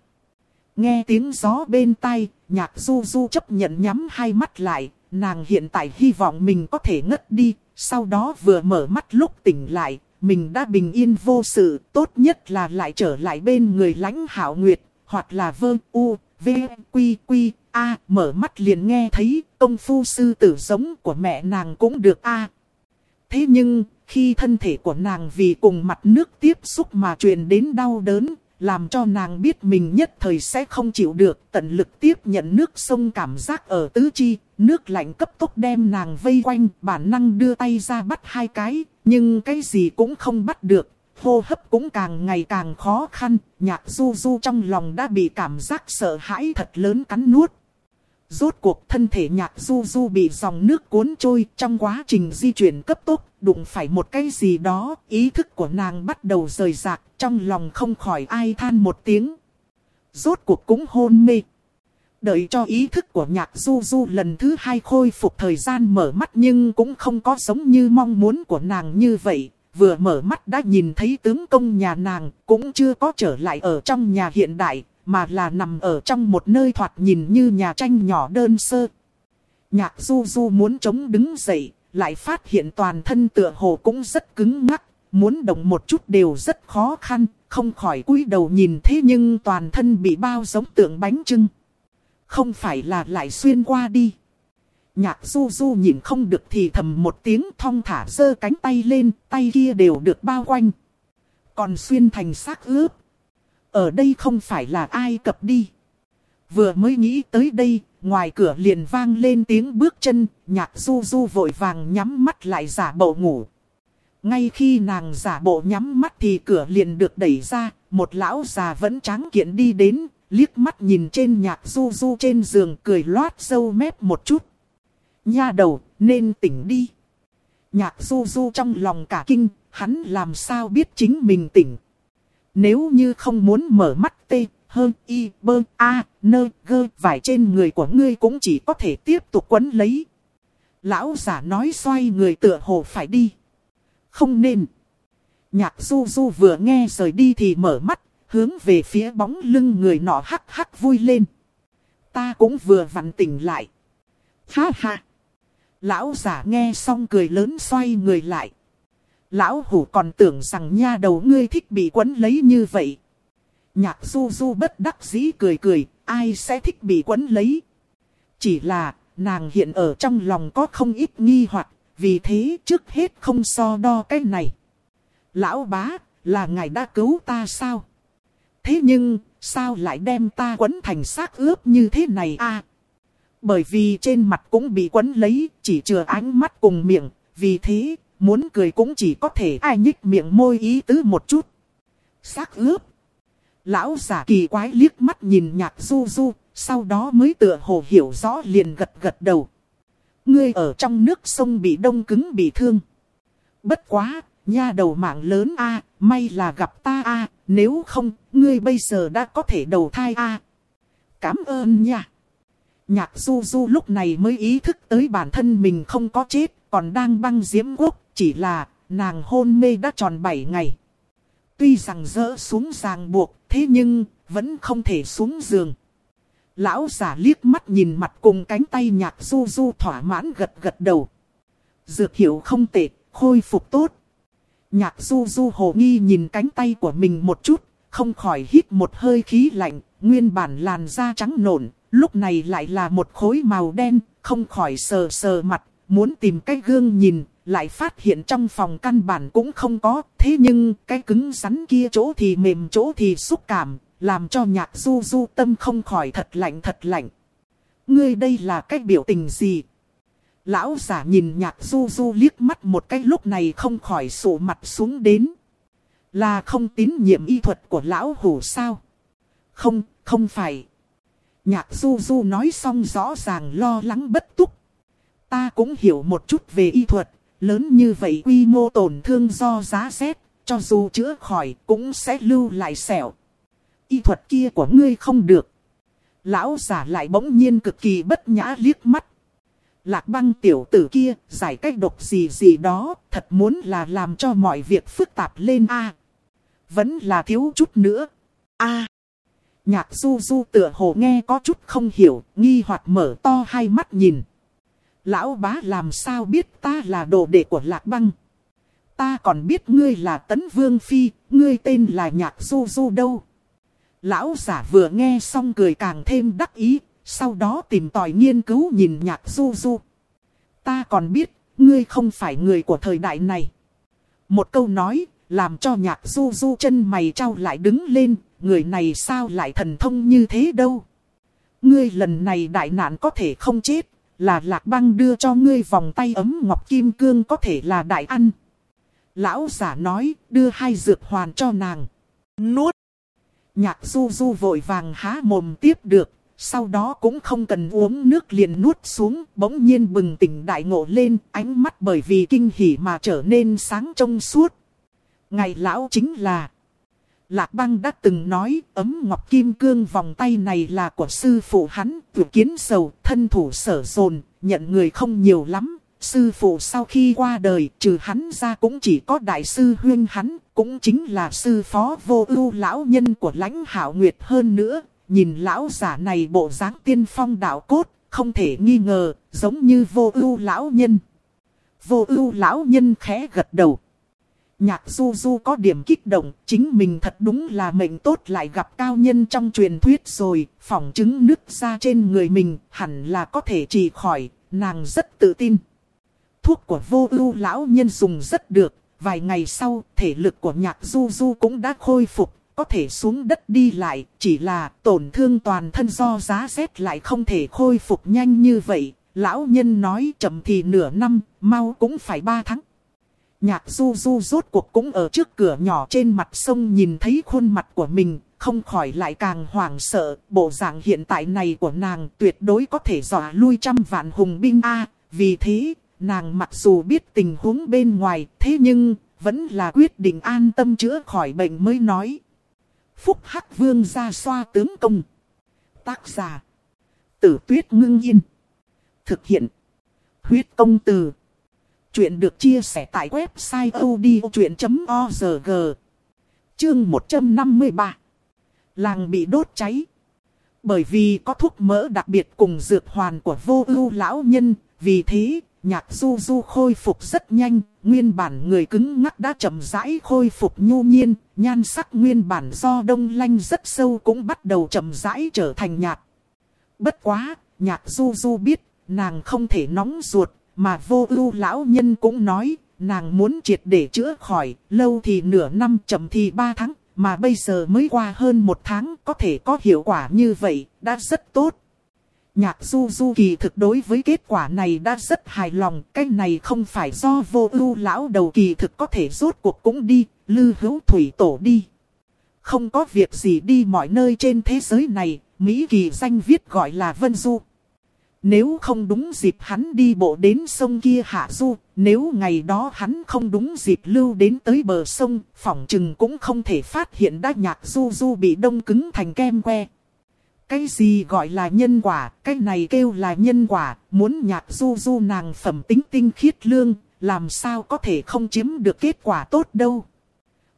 Nghe tiếng gió bên tai, nhạc du du chấp nhận nhắm hai mắt lại, nàng hiện tại hy vọng mình có thể ngất đi, sau đó vừa mở mắt lúc tỉnh lại, mình đã bình yên vô sự, tốt nhất là lại trở lại bên người lãnh hảo nguyệt, hoặc là vơ u, v, quy quy, a, mở mắt liền nghe thấy công phu sư tử giống của mẹ nàng cũng được a. Thế nhưng, khi thân thể của nàng vì cùng mặt nước tiếp xúc mà truyền đến đau đớn, làm cho nàng biết mình nhất thời sẽ không chịu được, tận lực tiếp nhận nước sông cảm giác ở tứ chi, nước lạnh cấp tốc đem nàng vây quanh, bản năng đưa tay ra bắt hai cái, nhưng cái gì cũng không bắt được, hô hấp cũng càng ngày càng khó khăn, nhạc du du trong lòng đã bị cảm giác sợ hãi thật lớn cắn nuốt. Rốt cuộc thân thể nhạc du du bị dòng nước cuốn trôi. Trong quá trình di chuyển cấp tốc, đụng phải một cái gì đó, ý thức của nàng bắt đầu rời rạc, trong lòng không khỏi ai than một tiếng. Rốt cuộc cũng hôn mê. Đợi cho ý thức của nhạc du du lần thứ hai khôi phục thời gian mở mắt nhưng cũng không có giống như mong muốn của nàng như vậy. Vừa mở mắt đã nhìn thấy tướng công nhà nàng cũng chưa có trở lại ở trong nhà hiện đại mà là nằm ở trong một nơi thoạt nhìn như nhà tranh nhỏ đơn sơ. Nhạc du du muốn chống đứng dậy, lại phát hiện toàn thân tựa hồ cũng rất cứng ngắc, muốn động một chút đều rất khó khăn, không khỏi cúi đầu nhìn thế nhưng toàn thân bị bao giống tượng bánh trưng. Không phải là lại xuyên qua đi. Nhạc du du nhìn không được thì thầm một tiếng thong thả giơ cánh tay lên, tay kia đều được bao quanh. Còn xuyên thành xác ướp. Ở đây không phải là ai cập đi. Vừa mới nghĩ tới đây, ngoài cửa liền vang lên tiếng bước chân, nhạc du du vội vàng nhắm mắt lại giả bộ ngủ. Ngay khi nàng giả bộ nhắm mắt thì cửa liền được đẩy ra, một lão già vẫn trắng kiện đi đến, liếc mắt nhìn trên nhạc du du trên giường cười loát sâu mép một chút. Nha đầu, nên tỉnh đi. Nhạc du du trong lòng cả kinh, hắn làm sao biết chính mình tỉnh. Nếu như không muốn mở mắt tê, hơn y, bơ, a, nơ, gơ, vải trên người của ngươi cũng chỉ có thể tiếp tục quấn lấy. Lão giả nói xoay người tựa hồ phải đi. Không nên. Nhạc du du vừa nghe rời đi thì mở mắt, hướng về phía bóng lưng người nọ hắc hắc vui lên. Ta cũng vừa vặn tỉnh lại. Ha ha. Lão giả nghe xong cười lớn xoay người lại. Lão hủ còn tưởng rằng nha đầu ngươi thích bị quấn lấy như vậy. Nhạc du du bất đắc dĩ cười cười, ai sẽ thích bị quấn lấy. Chỉ là, nàng hiện ở trong lòng có không ít nghi hoặc vì thế trước hết không so đo cái này. Lão bá, là ngài đã cứu ta sao? Thế nhưng, sao lại đem ta quấn thành xác ướp như thế này a? Bởi vì trên mặt cũng bị quấn lấy, chỉ chừa ánh mắt cùng miệng, vì thế, muốn cười cũng chỉ có thể ai nhích miệng môi ý tứ một chút. Xác ướp. Lão giả kỳ quái liếc mắt nhìn nhạc du du, sau đó mới tựa hồ hiểu rõ liền gật gật đầu. Ngươi ở trong nước sông bị đông cứng bị thương. Bất quá, nha đầu mạng lớn a may là gặp ta a nếu không, ngươi bây giờ đã có thể đầu thai a Cảm ơn nha. Nhạc du du lúc này mới ý thức tới bản thân mình không có chết, còn đang băng diễm quốc, chỉ là nàng hôn mê đã tròn 7 ngày. Tuy rằng dỡ xuống ràng buộc, thế nhưng vẫn không thể xuống giường. Lão giả liếc mắt nhìn mặt cùng cánh tay nhạc du du thỏa mãn gật gật đầu. Dược hiệu không tệ, khôi phục tốt. Nhạc du du hồ nghi nhìn cánh tay của mình một chút, không khỏi hít một hơi khí lạnh, nguyên bản làn da trắng nổn, lúc này lại là một khối màu đen, không khỏi sờ sờ mặt, muốn tìm cái gương nhìn, lại phát hiện trong phòng căn bản cũng không có, thế nhưng cái cứng rắn kia chỗ thì mềm chỗ thì xúc cảm, làm cho nhạc du du tâm không khỏi thật lạnh thật lạnh. Ngươi đây là cái biểu tình gì? Lão giả nhìn nhạc du du liếc mắt một cái lúc này không khỏi sổ mặt xuống đến. Là không tín nhiệm y thuật của lão hủ sao? Không, không phải. Nhạc du du nói xong rõ ràng lo lắng bất túc. Ta cũng hiểu một chút về y thuật, lớn như vậy quy mô tổn thương do giá rét, cho dù chữa khỏi cũng sẽ lưu lại sẹo. Y thuật kia của ngươi không được. Lão giả lại bỗng nhiên cực kỳ bất nhã liếc mắt. Lạc băng tiểu tử kia, giải cách độc gì gì đó, thật muốn là làm cho mọi việc phức tạp lên a Vẫn là thiếu chút nữa. a Nhạc du du tựa hồ nghe có chút không hiểu, nghi hoặc mở to hai mắt nhìn. Lão bá làm sao biết ta là đồ đệ của lạc băng. Ta còn biết ngươi là tấn vương phi, ngươi tên là nhạc du du đâu. Lão giả vừa nghe xong cười càng thêm đắc ý, sau đó tìm tòi nghiên cứu nhìn nhạc du du. Ta còn biết, ngươi không phải người của thời đại này. Một câu nói, làm cho nhạc du du chân mày trao lại đứng lên, người này sao lại thần thông như thế đâu. Ngươi lần này đại nạn có thể không chết, là lạc băng đưa cho ngươi vòng tay ấm ngọc kim cương có thể là đại ăn. Lão giả nói, đưa hai dược hoàn cho nàng. Nuốt. Nhạc du du vội vàng há mồm tiếp được, sau đó cũng không cần uống nước liền nuốt xuống, bỗng nhiên bừng tỉnh đại ngộ lên, ánh mắt bởi vì kinh hỉ mà trở nên sáng trong suốt. Ngày lão chính là... Lạc băng đã từng nói ấm ngọc kim cương vòng tay này là của sư phụ hắn, vừa kiến sầu, thân thủ sở dồn, nhận người không nhiều lắm. Sư phụ sau khi qua đời, trừ hắn ra cũng chỉ có đại sư huyên hắn, cũng chính là sư phó vô ưu lão nhân của lãnh hảo nguyệt hơn nữa. Nhìn lão giả này bộ dáng tiên phong đạo cốt, không thể nghi ngờ, giống như vô ưu lão nhân. Vô ưu lão nhân khẽ gật đầu. Nhạc du du có điểm kích động, chính mình thật đúng là mệnh tốt lại gặp cao nhân trong truyền thuyết rồi, phỏng chứng nứt ra trên người mình, hẳn là có thể trì khỏi, nàng rất tự tin. Thuốc của vô ưu lão nhân dùng rất được, vài ngày sau, thể lực của nhạc du du cũng đã khôi phục, có thể xuống đất đi lại, chỉ là tổn thương toàn thân do giá rét lại không thể khôi phục nhanh như vậy. Lão nhân nói chậm thì nửa năm, mau cũng phải ba tháng. Nhạc du du rốt cuộc cũng ở trước cửa nhỏ trên mặt sông nhìn thấy khuôn mặt của mình, không khỏi lại càng hoảng sợ. Bộ dạng hiện tại này của nàng tuyệt đối có thể dọa lui trăm vạn hùng binh A. vì thế, nàng mặc dù biết tình huống bên ngoài, thế nhưng, vẫn là quyết định an tâm chữa khỏi bệnh mới nói. Phúc Hắc Vương ra xoa tướng công. Tác giả. Tử tuyết ngưng yên. Thực hiện. Huyết công từ. Chuyện được chia sẻ tại website odchuyện.org Chương 153 Làng bị đốt cháy. Bởi vì có thuốc mỡ đặc biệt cùng dược hoàn của vô ưu lão nhân, vì thế, nhạc du du khôi phục rất nhanh, nguyên bản người cứng ngắc đã chậm rãi khôi phục nhu nhiên, nhan sắc nguyên bản do đông lanh rất sâu cũng bắt đầu chậm rãi trở thành nhạt. Bất quá, nhạc du du biết, nàng không thể nóng ruột, mà vô ưu lão nhân cũng nói, nàng muốn triệt để chữa khỏi, lâu thì nửa năm chậm thì ba tháng, mà bây giờ mới qua hơn một tháng có thể có hiệu quả như vậy, đã rất tốt. Nhạc du du kỳ thực đối với kết quả này đã rất hài lòng, cái này không phải do vô ưu lão đầu kỳ thực có thể rốt cuộc cũng đi, lư hữu thủy tổ đi. Không có việc gì đi mọi nơi trên thế giới này, Mỹ kỳ danh viết gọi là Vân Du. Nếu không đúng dịp hắn đi bộ đến sông kia hạ du, nếu ngày đó hắn không đúng dịp lưu đến tới bờ sông, phỏng chừng cũng không thể phát hiện đã nhạc du du bị đông cứng thành kem que. Cái gì gọi là nhân quả, cái này kêu là nhân quả, muốn nhạc du du nàng phẩm tính tinh khiết lương, làm sao có thể không chiếm được kết quả tốt đâu.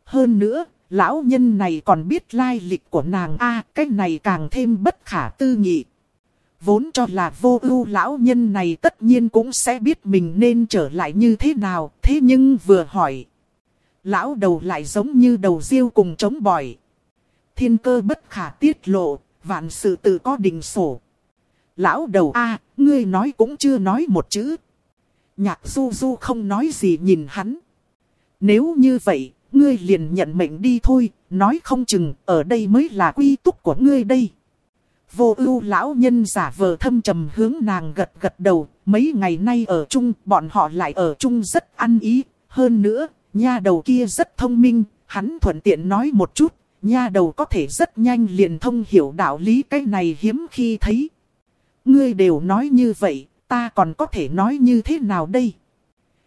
Hơn nữa, lão nhân này còn biết lai lịch của nàng a cái này càng thêm bất khả tư nghị. Vốn cho là vô ưu lão nhân này tất nhiên cũng sẽ biết mình nên trở lại như thế nào, thế nhưng vừa hỏi. Lão đầu lại giống như đầu riêu cùng chống bỏi. Thiên cơ bất khả tiết lộ, vạn sự tự có định sổ. Lão đầu a ngươi nói cũng chưa nói một chữ. Nhạc du du không nói gì nhìn hắn. Nếu như vậy, ngươi liền nhận mệnh đi thôi, nói không chừng ở đây mới là quy túc của ngươi đây. Vô ưu lão nhân giả vờ thâm trầm hướng nàng gật gật đầu, mấy ngày nay ở chung, bọn họ lại ở chung rất ăn ý. Hơn nữa, nha đầu kia rất thông minh, hắn thuận tiện nói một chút, nha đầu có thể rất nhanh liền thông hiểu đạo lý cái này hiếm khi thấy. Ngươi đều nói như vậy, ta còn có thể nói như thế nào đây?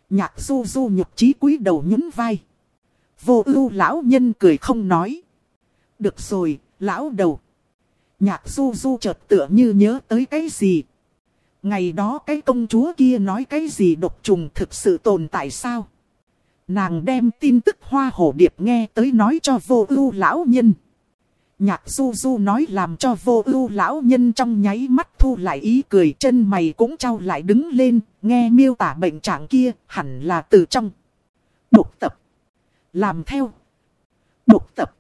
Nhạc du du nhục trí cúi đầu nhún vai. Vô ưu lão nhân cười không nói. Được rồi, lão đầu. Nhạc du du chợt tựa như nhớ tới cái gì. Ngày đó cái công chúa kia nói cái gì độc trùng thực sự tồn tại sao? Nàng đem tin tức hoa hổ điệp nghe tới nói cho vô ưu lão nhân. Nhạc du du nói làm cho vô ưu lão nhân trong nháy mắt thu lại ý cười chân mày cũng trao lại đứng lên, nghe miêu tả bệnh trạng kia hẳn là từ trong. Độc tập. Làm theo. Độc tập.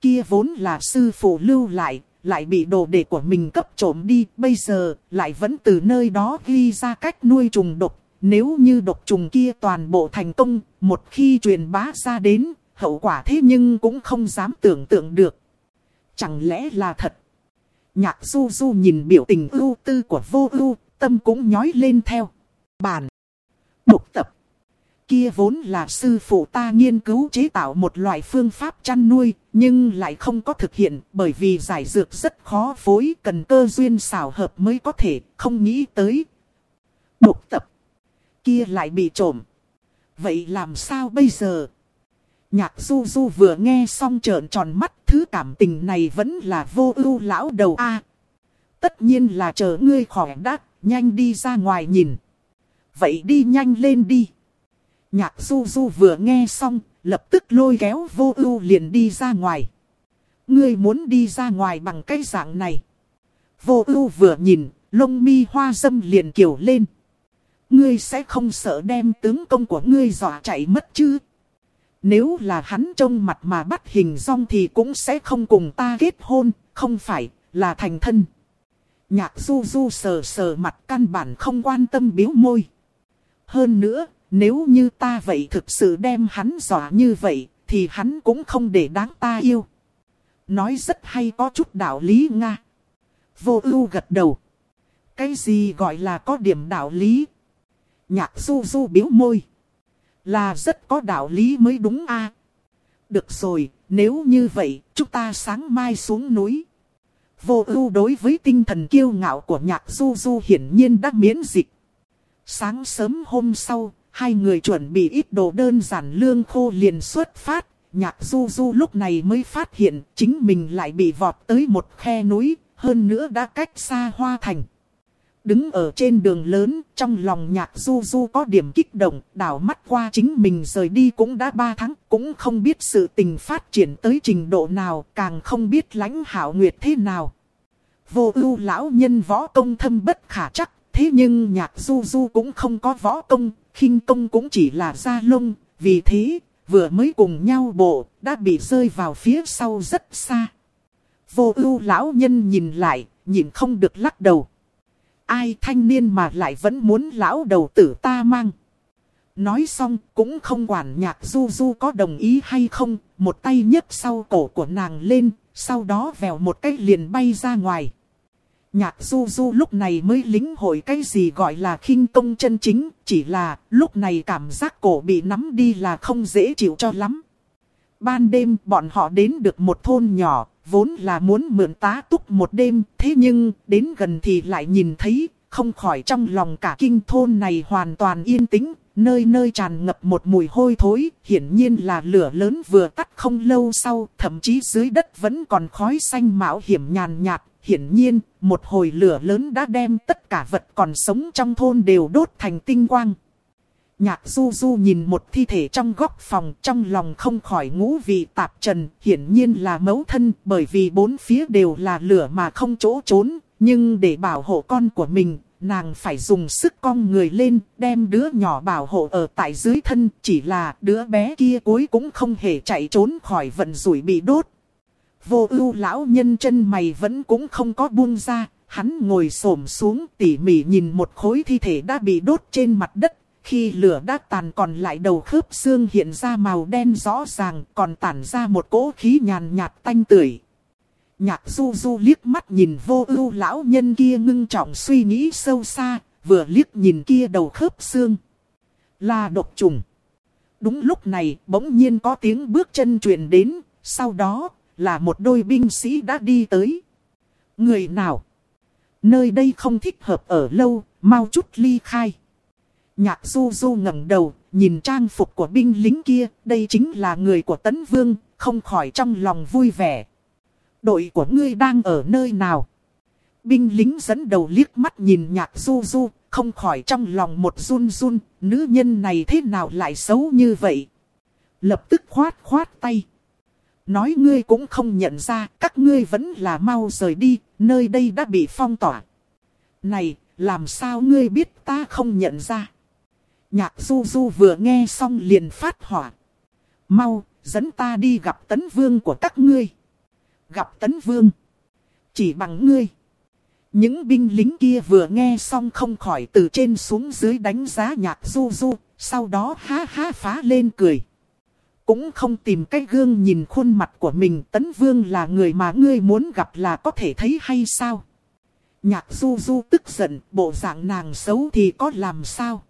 Kia vốn là sư phụ lưu lại, lại bị đồ đệ của mình cấp trộm đi, bây giờ lại vẫn từ nơi đó ghi ra cách nuôi trùng độc. Nếu như độc trùng kia toàn bộ thành công, một khi truyền bá ra đến, hậu quả thế nhưng cũng không dám tưởng tượng được. Chẳng lẽ là thật? Nhạc du du nhìn biểu tình ưu tư của vô ưu, tâm cũng nhói lên theo. Bản. Độc tập. Kia vốn là sư phụ ta nghiên cứu chế tạo một loại phương pháp chăn nuôi, nhưng lại không có thực hiện bởi vì giải dược rất khó phối cần cơ duyên xảo hợp mới có thể, không nghĩ tới. Độc tập. Kia lại bị trộm. Vậy làm sao bây giờ? Nhạc du du vừa nghe xong trợn tròn mắt, thứ cảm tình này vẫn là vô ưu lão đầu a. tất nhiên là chờ ngươi khỏe đắc, nhanh đi ra ngoài nhìn. Vậy đi nhanh lên đi. Nhạc du du vừa nghe xong, lập tức lôi kéo vô ưu liền đi ra ngoài. Ngươi muốn đi ra ngoài bằng cái dạng này. Vô ưu vừa nhìn, lông mi hoa dâm liền kiều lên. Ngươi sẽ không sợ đem tướng công của ngươi dọa chạy mất chứ? Nếu là hắn trông mặt mà bắt hình rong thì cũng sẽ không cùng ta kết hôn, không phải là thành thân. Nhạc du du sờ sờ mặt căn bản không quan tâm biếu môi. Hơn nữa, nếu như ta vậy thực sự đem hắn dọa như vậy, thì hắn cũng không để đáng ta yêu. Nói rất hay có chút đạo lý Nga. Vô ưu gật đầu. Cái gì gọi là có điểm đạo lý? Nhạc du du biếu môi. Là rất có đạo lý mới đúng a. Được rồi, nếu như vậy, chúng ta sáng mai xuống núi. Vô ưu đối với tinh thần kiêu ngạo của nhạc du du hiển nhiên đã miễn dịch. Sáng sớm hôm sau, hai người chuẩn bị ít đồ đơn giản lương khô liền xuất phát. Nhạc du du lúc này mới phát hiện chính mình lại bị vọt tới một khe núi, hơn nữa đã cách xa hoa thành. Đứng ở trên đường lớn, trong lòng nhạc du du có điểm kích động, đảo mắt qua chính mình rời đi cũng đã 3 tháng, cũng không biết sự tình phát triển tới trình độ nào, càng không biết lãnh hảo nguyệt thế nào. Vô ưu lão nhân võ công thâm bất khả chắc, thế nhưng nhạc du du cũng không có võ công, khinh công cũng chỉ là da lông, vì thế, vừa mới cùng nhau bộ, đã bị rơi vào phía sau rất xa. Vô ưu lão nhân nhìn lại, nhìn không được lắc đầu. Ai thanh niên mà lại vẫn muốn lão đầu tử ta mang. Nói xong cũng không quản nhạc du du có đồng ý hay không, một tay nhấc sau cổ của nàng lên, sau đó vèo một cái liền bay ra ngoài. Nhạc du du lúc này mới lính hội cái gì gọi là khinh công chân chính, chỉ là lúc này cảm giác cổ bị nắm đi là không dễ chịu cho lắm. Ban đêm bọn họ đến được một thôn nhỏ, vốn là muốn mượn tá túc một đêm, thế nhưng đến gần thì lại nhìn thấy, không khỏi trong lòng cả kinh thôn này hoàn toàn yên tĩnh, nơi nơi tràn ngập một mùi hôi thối, hiển nhiên là lửa lớn vừa tắt không lâu sau, thậm chí dưới đất vẫn còn khói xanh mạo hiểm nhàn nhạt, hiển nhiên, một hồi lửa lớn đã đem tất cả vật còn sống trong thôn đều đốt thành tinh quang. Nhạc du du nhìn một thi thể trong góc phòng trong lòng không khỏi ngũ vị tạp trần, hiển nhiên là mấu thân bởi vì bốn phía đều là lửa mà không chỗ trốn, nhưng để bảo hộ con của mình, nàng phải dùng sức cong người lên, đem đứa nhỏ bảo hộ ở tại dưới thân, chỉ là đứa bé kia cuối cũng không hề chạy trốn khỏi vận rủi bị đốt. Vô ưu lão nhân chân mày vẫn cũng không có buông ra, hắn ngồi xổm xuống tỉ mỉ nhìn một khối thi thể đã bị đốt trên mặt đất. Khi lửa đã tàn còn lại đầu khớp xương hiện ra màu đen rõ ràng còn tản ra một cỗ khí nhàn nhạt tanh tưởi. Nhạc du du liếc mắt nhìn vô ưu lão nhân kia ngưng trọng suy nghĩ sâu xa, vừa liếc nhìn kia đầu khớp xương. Là độc trùng. Đúng lúc này bỗng nhiên có tiếng bước chân truyền đến, sau đó là một đôi binh sĩ đã đi tới. Người nào? Nơi đây không thích hợp ở lâu, mau chút ly khai. Nhạc du du ngẩng đầu, nhìn trang phục của binh lính kia, đây chính là người của Tấn Vương, không khỏi trong lòng vui vẻ. Đội của ngươi đang ở nơi nào? Binh lính dẫn đầu liếc mắt nhìn nhạc du du, không khỏi trong lòng một run run, nữ nhân này thế nào lại xấu như vậy? Lập tức khoát khoát tay. Nói ngươi cũng không nhận ra, các ngươi vẫn là mau rời đi, nơi đây đã bị phong tỏa. Này, làm sao ngươi biết ta không nhận ra? Nhạc du du vừa nghe xong liền phát hỏa. Mau, dẫn ta đi gặp tấn vương của các ngươi. Gặp tấn vương. Chỉ bằng ngươi. Những binh lính kia vừa nghe xong không khỏi từ trên xuống dưới đánh giá nhạc du du, sau đó ha ha phá lên cười. Cũng không tìm cái gương nhìn khuôn mặt của mình tấn vương là người mà ngươi muốn gặp là có thể thấy hay sao? Nhạc du du tức giận, bộ dạng nàng xấu thì có làm sao?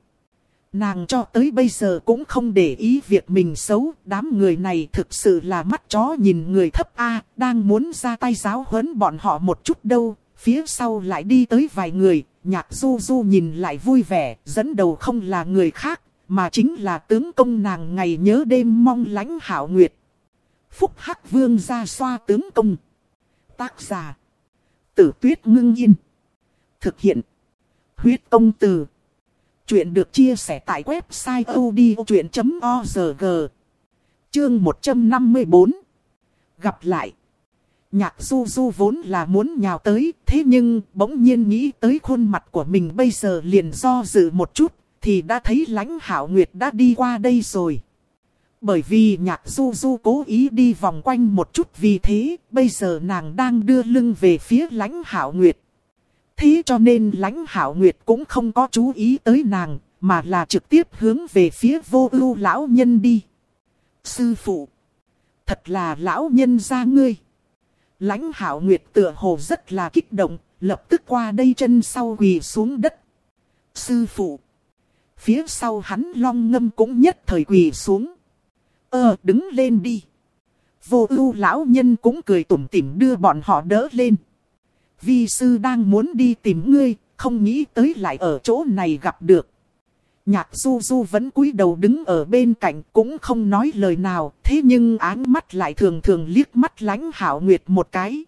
Nàng cho tới bây giờ cũng không để ý việc mình xấu, đám người này thực sự là mắt chó nhìn người thấp A, đang muốn ra tay giáo huấn bọn họ một chút đâu, phía sau lại đi tới vài người, nhạc du du nhìn lại vui vẻ, dẫn đầu không là người khác, mà chính là tướng công nàng ngày nhớ đêm mong lánh hảo nguyệt. Phúc Hắc Vương ra xoa tướng công. Tác giả. Tử tuyết ngưng yên. Thực hiện. Huyết công từ. Chuyện được chia sẻ tại website odchuyện.org. Chương 154. Gặp lại. Nhạc du du vốn là muốn nhào tới, thế nhưng bỗng nhiên nghĩ tới khuôn mặt của mình bây giờ liền do dự một chút, thì đã thấy lãnh hảo nguyệt đã đi qua đây rồi. Bởi vì nhạc du du cố ý đi vòng quanh một chút vì thế, bây giờ nàng đang đưa lưng về phía lãnh hảo nguyệt. Thế cho nên lãnh hảo nguyệt cũng không có chú ý tới nàng, mà là trực tiếp hướng về phía vô ưu lão nhân đi. Sư phụ, thật là lão nhân ra ngươi. Lãnh hảo nguyệt tựa hồ rất là kích động, lập tức qua đây chân sau quỳ xuống đất. Sư phụ, Phía sau hắn long ngâm cũng nhất thời quỳ xuống. Ờ đứng lên đi. Vô ưu lão nhân cũng cười tủm tỉm đưa bọn họ đỡ lên. Vi sư đang muốn đi tìm ngươi, không nghĩ tới lại ở chỗ này gặp được. Nhạc du du vẫn cúi đầu đứng ở bên cạnh cũng không nói lời nào, thế nhưng áng mắt lại thường thường liếc mắt lánh hảo nguyệt một cái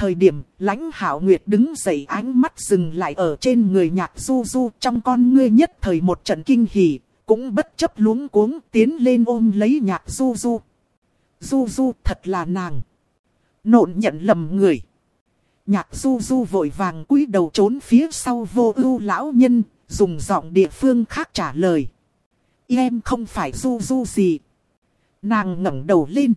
thời điểm, lãnh hảo nguyệt đứng dậy ánh mắt dừng lại ở trên người nhạc du du trong con ngươi nhất thời một trận kinh hỉ, cũng bất chấp luống cuống tiến lên ôm lấy nhạc du du. Du du thật là nàng. Nộn nhận lầm người. Nhạc du du vội vàng cúi đầu trốn phía sau vô ưu lão nhân, dùng giọng địa phương khác trả lời. Em không phải du du gì. Nàng ngẩng đầu lên.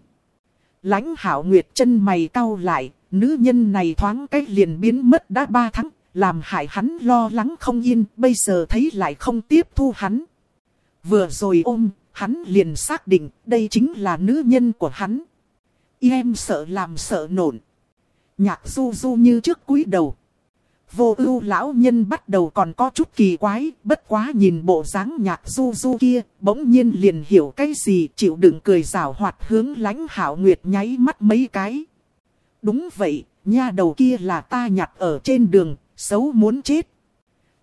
lãnh hảo nguyệt chân mày cau lại, nữ nhân này thoáng cách liền biến mất đã ba tháng, làm hại hắn lo lắng không yên, bây giờ thấy lại không tiếp thu hắn. Vừa rồi ôm, hắn liền xác định đây chính là nữ nhân của hắn. Em sợ làm sợ nổn. Nhạc du du như trước cúi đầu. Vô ưu lão nhân bắt đầu còn có chút kỳ quái, bất quá nhìn bộ dáng nhạc du du kia, bỗng nhiên liền hiểu cái gì chịu đựng cười rào hoạt hướng lánh hảo nguyệt nháy mắt mấy cái. Đúng vậy, nha đầu kia là ta nhặt ở trên đường, xấu muốn chết.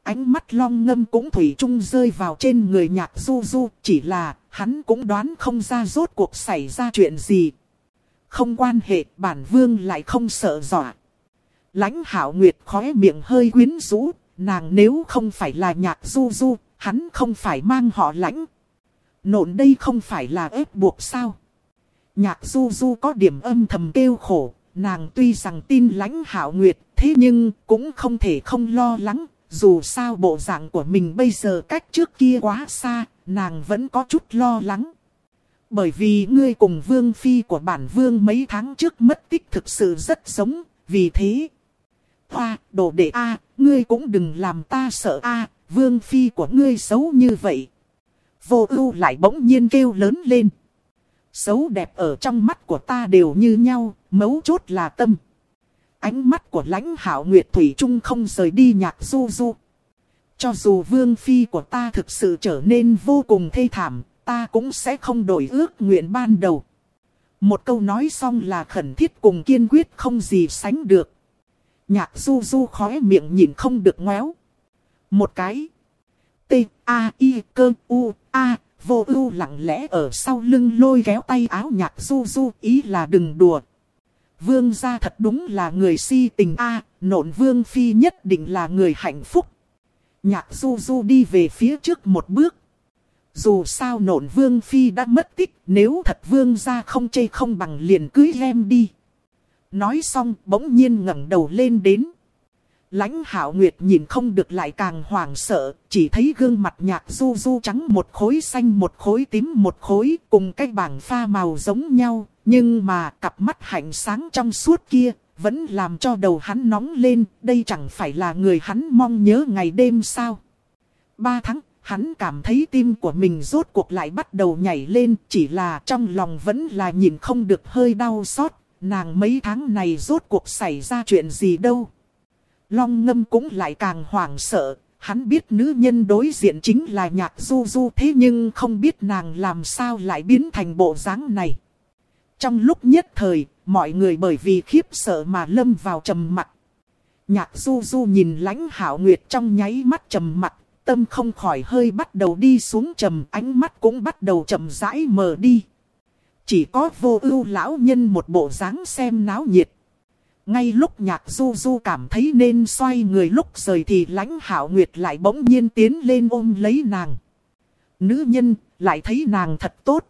Ánh mắt long ngâm cũng thủy chung rơi vào trên người nhạc du du, chỉ là hắn cũng đoán không ra rốt cuộc xảy ra chuyện gì. Không quan hệ, bản vương lại không sợ dọa. lãnh hảo nguyệt khóe miệng hơi quyến rũ, nàng nếu không phải là nhạc du du, hắn không phải mang họ lãnh. Nộn đây không phải là ép buộc sao. Nhạc du du có điểm âm thầm kêu khổ, nàng tuy rằng tin lãnh hảo nguyệt, thế nhưng cũng không thể không lo lắng, dù sao bộ dạng của mình bây giờ cách trước kia quá xa, nàng vẫn có chút lo lắng. Bởi vì ngươi cùng vương phi của bản vương mấy tháng trước mất tích thực sự rất giống, vì thế. Hoa, đồ đệ A, ngươi cũng đừng làm ta sợ A, vương phi của ngươi xấu như vậy. Vô ưu lại bỗng nhiên kêu lớn lên. Xấu đẹp ở trong mắt của ta đều như nhau, mấu chốt là tâm. Ánh mắt của lãnh hảo Nguyệt Thủy Trung không rời đi nhạc du du. Cho dù vương phi của ta thực sự trở nên vô cùng thê thảm, ta cũng sẽ không đổi ước nguyện ban đầu. Một câu nói xong là khẩn thiết cùng kiên quyết không gì sánh được. Nhạc du du khóe miệng nhìn không được ngoéo. Một cái. T, A, I, cơ, U, A, vô ưu lặng lẽ ở sau lưng lôi kéo tay áo nhạc du du ý là đừng đùa. Vương gia thật đúng là người si tình A, nộn vương phi nhất định là người hạnh phúc. Nhạc du du đi về phía trước một bước. Dù sao nộn vương phi đã mất tích, nếu thật vương gia không chê không bằng liền cưới em đi. Nói xong bỗng nhiên ngẩng đầu lên đến lãnh hảo nguyệt nhìn không được lại càng hoảng sợ, chỉ thấy gương mặt nhạc du du trắng một khối xanh một khối tím một khối cùng cái bảng pha màu giống nhau. Nhưng mà cặp mắt hạnh sáng trong suốt kia, vẫn làm cho đầu hắn nóng lên, đây chẳng phải là người hắn mong nhớ ngày đêm sao. Ba tháng Hắn cảm thấy tim của mình rốt cuộc lại bắt đầu nhảy lên, chỉ là trong lòng vẫn là nhìn không được hơi đau xót, nàng mấy tháng này rốt cuộc xảy ra chuyện gì đâu. Long ngâm cũng lại càng hoảng sợ, hắn biết nữ nhân đối diện chính là nhạc du du thế nhưng không biết nàng làm sao lại biến thành bộ dáng này. Trong lúc nhất thời, mọi người bởi vì khiếp sợ mà lâm vào trầm mặt. Nhạc du du nhìn lãnh hảo nguyệt trong nháy mắt trầm mặt, tâm không khỏi hơi bắt đầu đi xuống trầm, ánh mắt cũng bắt đầu chậm rãi mờ đi. Chỉ có vô ưu lão nhân một bộ dáng xem náo nhiệt. Ngay lúc nhạc du du cảm thấy nên xoay người lúc rời thì lãnh hảo nguyệt lại bỗng nhiên tiến lên ôm lấy nàng. Nữ nhân lại thấy nàng thật tốt.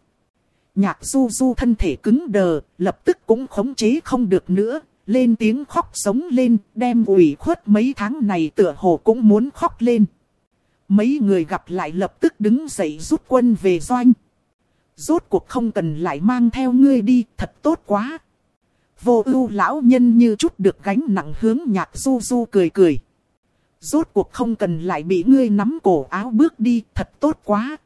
Nhạc du du thân thể cứng đờ, lập tức cũng khống chế không được nữa, lên tiếng khóc sống lên, đem ủy khuất mấy tháng này tựa hồ cũng muốn khóc lên. Mấy người gặp lại lập tức đứng dậy rút quân về doanh. Rốt cuộc không cần lại mang theo ngươi đi, thật tốt quá. Vô ưu lão nhân như chút được gánh nặng hướng nhạc du du cười cười. Rốt cuộc không cần lại bị ngươi nắm cổ áo bước đi, thật tốt quá.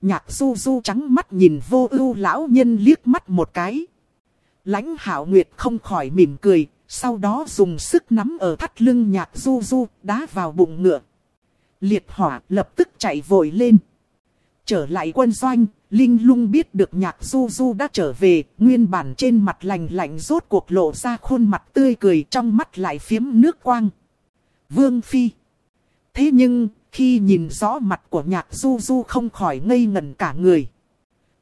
Nhạc du du trắng mắt nhìn vô ưu lão nhân liếc mắt một cái. lãnh hảo nguyệt không khỏi mỉm cười, sau đó dùng sức nắm ở thắt lưng nhạc du du, đá vào bụng ngựa liệt hỏa lập tức chạy vội lên. Trở lại quân doanh, Linh lung biết được nhạc du du đã trở về, nguyên bản trên mặt lành lạnh rốt cuộc lộ ra khuôn mặt tươi cười trong mắt lại phiếm nước quang. Vương Phi Thế nhưng, khi nhìn rõ mặt của nhạc du du không khỏi ngây ngẩn cả người.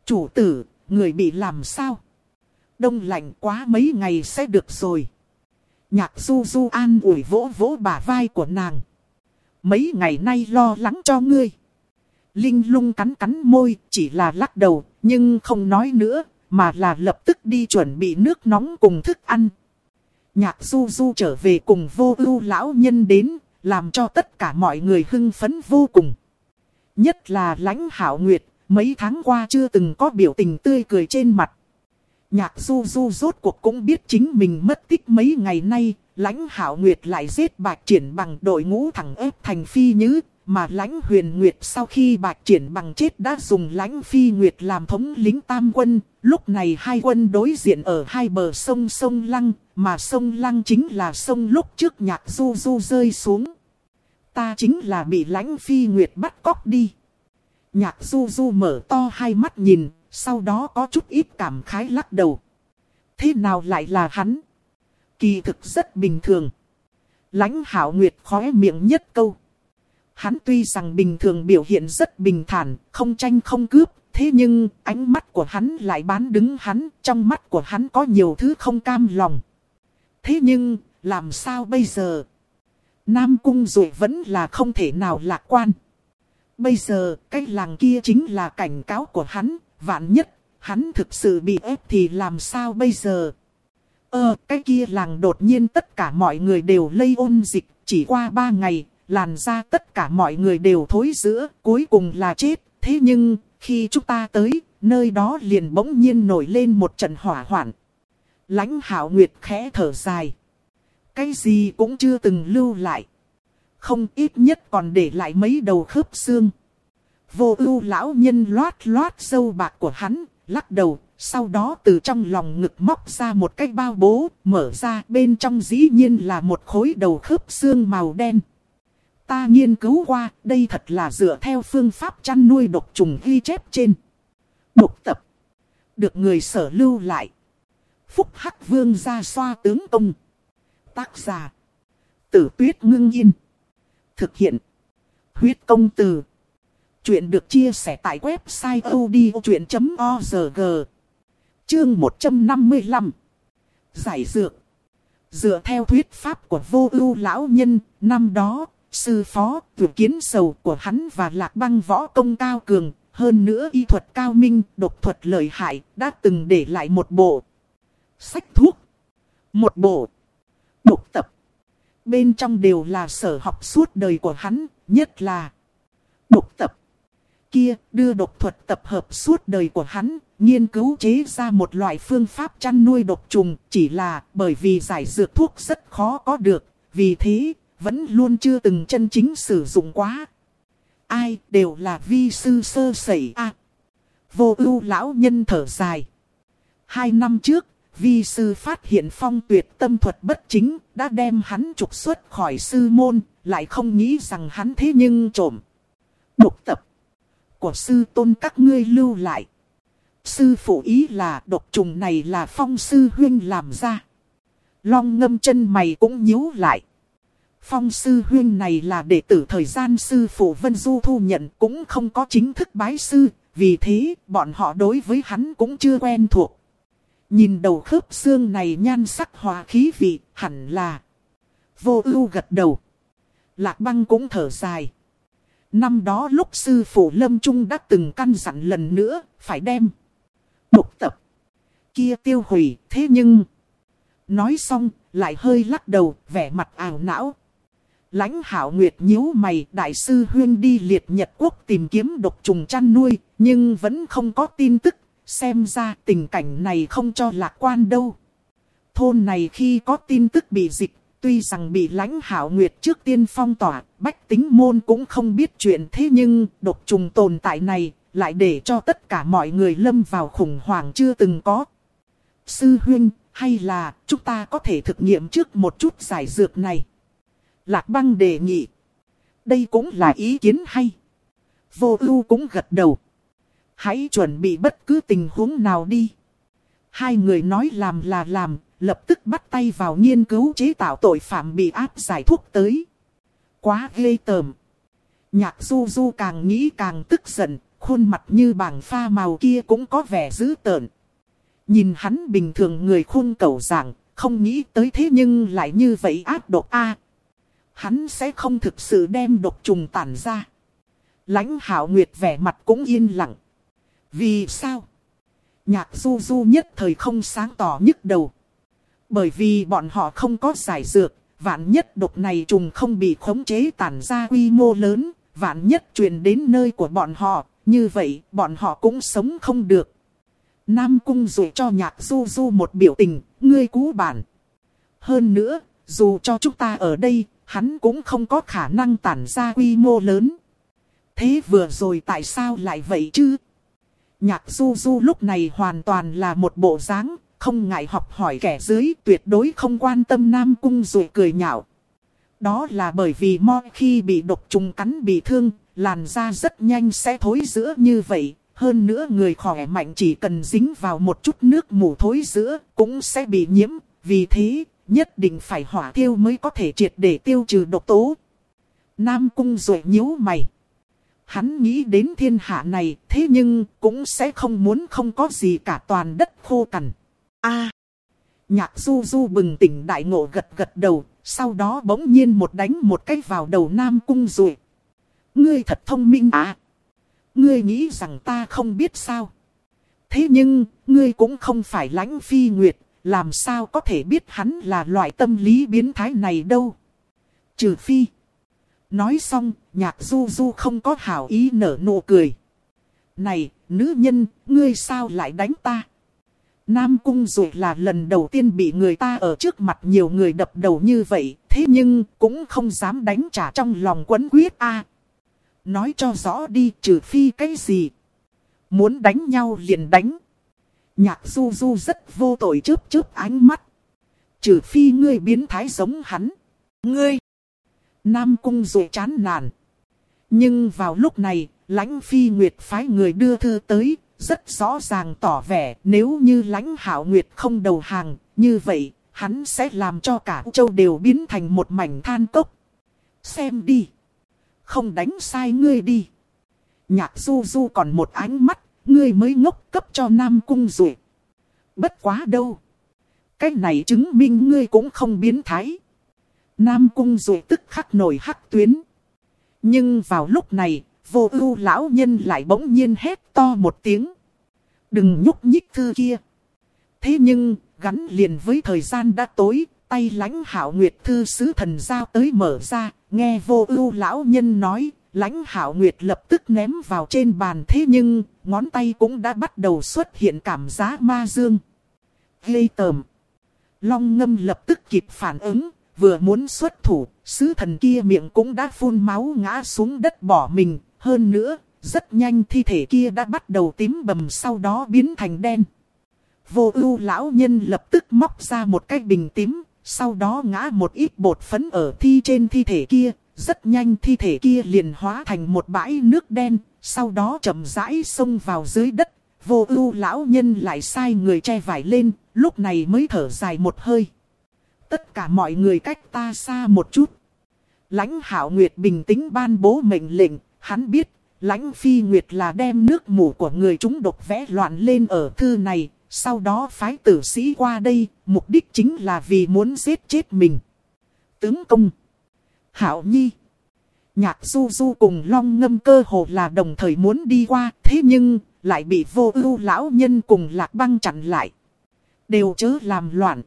Chủ tử, người bị làm sao? Đông lạnh quá mấy ngày sẽ được rồi. Nhạc du du an ủi vỗ vỗ bả vai của nàng. Mấy ngày nay lo lắng cho ngươi. Linh lung cắn cắn môi, chỉ là lắc đầu, nhưng không nói nữa, mà là lập tức đi chuẩn bị nước nóng cùng thức ăn. Nhạc du du trở về cùng vô ưu lão nhân đến, làm cho tất cả mọi người hưng phấn vô cùng. Nhất là lãnh hảo nguyệt, mấy tháng qua chưa từng có biểu tình tươi cười trên mặt. Nhạc du du rốt cuộc cũng biết chính mình mất tích mấy ngày nay, lãnh hảo nguyệt lại giết bạch triển bằng đội ngũ thẳng ép thành phi nhứ, mà lãnh huyền nguyệt sau khi bạch triển bằng chết đã dùng lãnh phi nguyệt làm thống lính tam quân, lúc này hai quân đối diện ở hai bờ sông sông Lăng, mà sông Lăng chính là sông lúc trước nhạc du du rơi xuống. Ta chính là bị lãnh phi nguyệt bắt cóc đi. Nhạc du du mở to hai mắt nhìn, sau đó có chút ít cảm khái lắc đầu. Thế nào lại là hắn? Kỳ thực rất bình thường. Lãnh hảo nguyệt khóe miệng nhất câu. Hắn tuy rằng bình thường biểu hiện rất bình thản, không tranh không cướp, thế nhưng ánh mắt của hắn lại bán đứng hắn, trong mắt của hắn có nhiều thứ không cam lòng. Thế nhưng, làm sao bây giờ? Nam Cung rồi vẫn là không thể nào lạc quan. Bây giờ, cái làng kia chính là cảnh cáo của hắn, vạn nhất, hắn thực sự bị ép thì làm sao bây giờ? Ờ, cái kia làng đột nhiên tất cả mọi người đều lây ôn dịch, chỉ qua ba ngày, làn ra tất cả mọi người đều thối giữa, cuối cùng là chết. Thế nhưng, khi chúng ta tới, nơi đó liền bỗng nhiên nổi lên một trận hỏa hoạn. lãnh hảo nguyệt khẽ thở dài. Cái gì cũng chưa từng lưu lại. Không ít nhất còn để lại mấy đầu khớp xương. Vô ưu lão nhân loát loát sâu bạc của hắn, lắc đầu, sau đó từ trong lòng ngực móc ra một cái bao bố, mở ra bên trong dĩ nhiên là một khối đầu khớp xương màu đen. Ta nghiên cứu qua, đây thật là dựa theo phương pháp chăn nuôi độc trùng ghi chép trên. Độc tập. Được người sở lưu lại. Phúc Hắc Vương ra xoa tướng công. Tác giả. Tử tuyết ngưng yên. Thực hiện. Huyết công từ. Chuyện được chia sẻ tại website odchuyện.org. Chương 155. Giải dược. Dựa theo thuyết pháp của vô ưu lão nhân, năm đó, sư phó, tuyệt kiến sầu của hắn và lạc băng võ công cao cường, hơn nữa y thuật cao minh, độc thuật lợi hại, đã từng để lại một bộ sách thuốc, một bộ độc tập. Bên trong đều là sở học suốt đời của hắn, nhất là độc tập. Kia đưa độc thuật tập hợp suốt đời của hắn, nghiên cứu chế ra một loại phương pháp chăn nuôi độc trùng, chỉ là bởi vì giải dược thuốc rất khó có được, vì thế vẫn luôn chưa từng chân chính sử dụng quá. Ai đều là vi sư sơ sẩy a Vô ưu lão nhân thở dài. Hai năm trước, vi sư phát hiện phong tuyệt tâm thuật bất chính, đã đem hắn trục xuất khỏi sư môn, lại không nghĩ rằng hắn thế nhưng trộm. Độc tập của sư tôn các ngươi lưu lại. Sư phụ ý là độc trùng này là phong sư huyên làm ra. Long ngâm chân mày cũng nhíu lại. Phong sư huyên này là đệ tử thời gian sư phụ Vân Du thu nhận cũng không có chính thức bái sư, vì thế bọn họ đối với hắn cũng chưa quen thuộc. Nhìn đầu khớp xương này nhan sắc hòa khí vị, hẳn là vô ưu gật đầu. Lạc băng cũng thở dài. Năm đó lúc sư phụ Lâm Trung đã từng căn dặn lần nữa, phải đem độc tập kia tiêu hủy, thế nhưng... Nói xong, lại hơi lắc đầu, vẻ mặt ảo não, Lãnh hảo nguyệt nhíu mày đại sư huyên đi liệt nhật quốc tìm kiếm độc trùng chăn nuôi, nhưng vẫn không có tin tức, xem ra tình cảnh này không cho lạc quan đâu. Thôn này khi có tin tức bị dịch, tuy rằng bị lãnh hảo nguyệt trước tiên phong tỏa, bách tính môn cũng không biết chuyện thế nhưng độc trùng tồn tại này lại để cho tất cả mọi người lâm vào khủng hoảng chưa từng có. Sư huyên, hay là chúng ta có thể thực nghiệm trước một chút giải dược này? Lạc băng đề nghị. Đây cũng là ý kiến hay. Vô ưu cũng gật đầu. Hãy chuẩn bị bất cứ tình huống nào đi. Hai người nói làm là làm, lập tức bắt tay vào nghiên cứu chế tạo tội phạm bị áp giải thuốc tới. Quá ghê tởm. Nhạc du du càng nghĩ càng tức giận, khuôn mặt như bảng pha màu kia cũng có vẻ dữ tợn. Nhìn hắn bình thường người khôn cầu giảng, không nghĩ tới thế nhưng lại như vậy ác độc a Hắn sẽ không thực sự đem độc trùng tản ra. lãnh hảo nguyệt vẻ mặt cũng yên lặng. Vì sao? Nhạc du du nhất thời không sáng tỏ nhức đầu. Bởi vì bọn họ không có giải dược, vạn nhất độc này trùng không bị khống chế tản ra quy mô lớn, vạn nhất truyền đến nơi của bọn họ, như vậy bọn họ cũng sống không được. Nam cung dụ cho nhạc du du một biểu tình, ngươi cú bản. Hơn nữa, dù cho chúng ta ở đây, hắn cũng không có khả năng tản ra quy mô lớn. Thế vừa rồi tại sao lại vậy chứ? Nhạc du du lúc này hoàn toàn là một bộ dáng, không ngại học hỏi kẻ dưới, tuyệt đối không quan tâm Nam Cung rồi cười nhạo. Đó là bởi vì mo khi bị độc trùng cắn bị thương, làn da rất nhanh sẽ thối giữa như vậy. Hơn nữa người khỏe mạnh chỉ cần dính vào một chút nước mù thối giữa cũng sẽ bị nhiễm. Vì thế, nhất định phải hỏa tiêu mới có thể triệt để tiêu trừ độc tố. Nam Cung rồi nhíu mày. Hắn nghĩ đến thiên hạ này, thế nhưng cũng sẽ không muốn không có gì cả toàn đất khô cằn. A. nhạc du du bừng tỉnh đại ngộ gật gật đầu, sau đó bỗng nhiên một đánh một cái vào đầu Nam Cung rồi. Ngươi thật thông minh à. Ngươi nghĩ rằng ta không biết sao. Thế nhưng, ngươi cũng không phải lãnh phi nguyệt, làm sao có thể biết hắn là loại tâm lý biến thái này đâu. Trừ phi. Nói xong, nhạc du du không có hảo ý nở nụ cười. Này, nữ nhân, ngươi sao lại đánh ta? Nam Cung rồi là lần đầu tiên bị người ta ở trước mặt nhiều người đập đầu như vậy, thế nhưng cũng không dám đánh trả trong lòng quấn quyết a. nói cho rõ đi trừ phi cái gì. Muốn đánh nhau liền đánh. Nhạc du du rất vô tội chớp chớp ánh mắt. Trừ phi ngươi biến thái giống hắn. Ngươi! Nam cung rồi chán nản. Nhưng vào lúc này, lãnh phi nguyệt phái người đưa thư tới, rất rõ ràng tỏ vẻ nếu như lãnh hảo nguyệt không đầu hàng, như vậy, hắn sẽ làm cho cả châu đều biến thành một mảnh than cốc. Xem đi. Không đánh sai ngươi đi. Nhạc du du còn một ánh mắt, ngươi mới ngốc cấp cho Nam Cung rồi. Bất quá đâu. Cái này chứng minh ngươi cũng không biến thái. Nam Cung rồi tức khắc nổi hắc tuyến. Nhưng vào lúc này, vô ưu lão nhân lại bỗng nhiên hét to một tiếng. Đừng nhúc nhích thư kia. Thế nhưng, gắn liền với thời gian đã tối, tay lãnh hảo nguyệt thư sứ thần giao tới mở ra, nghe vô ưu lão nhân nói, lãnh hảo nguyệt lập tức ném vào trên bàn thế nhưng, ngón tay cũng đã bắt đầu xuất hiện cảm giác ma dương. Gây tờm. Long ngâm lập tức kịp phản ứng, vừa muốn xuất thủ, sứ thần kia miệng cũng đã phun máu ngã xuống đất bỏ mình, hơn nữa, rất nhanh thi thể kia đã bắt đầu tím bầm sau đó biến thành đen. Vô ưu lão nhân lập tức móc ra một cái bình tím, sau đó ngã một ít bột phấn ở thi trên thi thể kia. Rất nhanh thi thể kia liền hóa thành một bãi nước đen, sau đó chậm rãi xông vào dưới đất. Vô ưu lão nhân lại sai người che vải lên, lúc này mới thở dài một hơi. Tất cả mọi người cách ta xa một chút. Lãnh hảo nguyệt bình tĩnh ban bố mệnh lệnh, hắn biết Lãnh phi nguyệt là đem nước mủ của người chúng độc vẽ loạn lên ở thư này, sau đó phái tử sĩ qua đây, mục đích chính là vì muốn giết chết mình. Tướng công Hảo Nhi Nhạc du du cùng long ngâm cơ hồ là đồng thời muốn đi qua, thế nhưng lại bị vô ưu lão nhân cùng lạc băng chặn lại. Đều chớ làm loạn.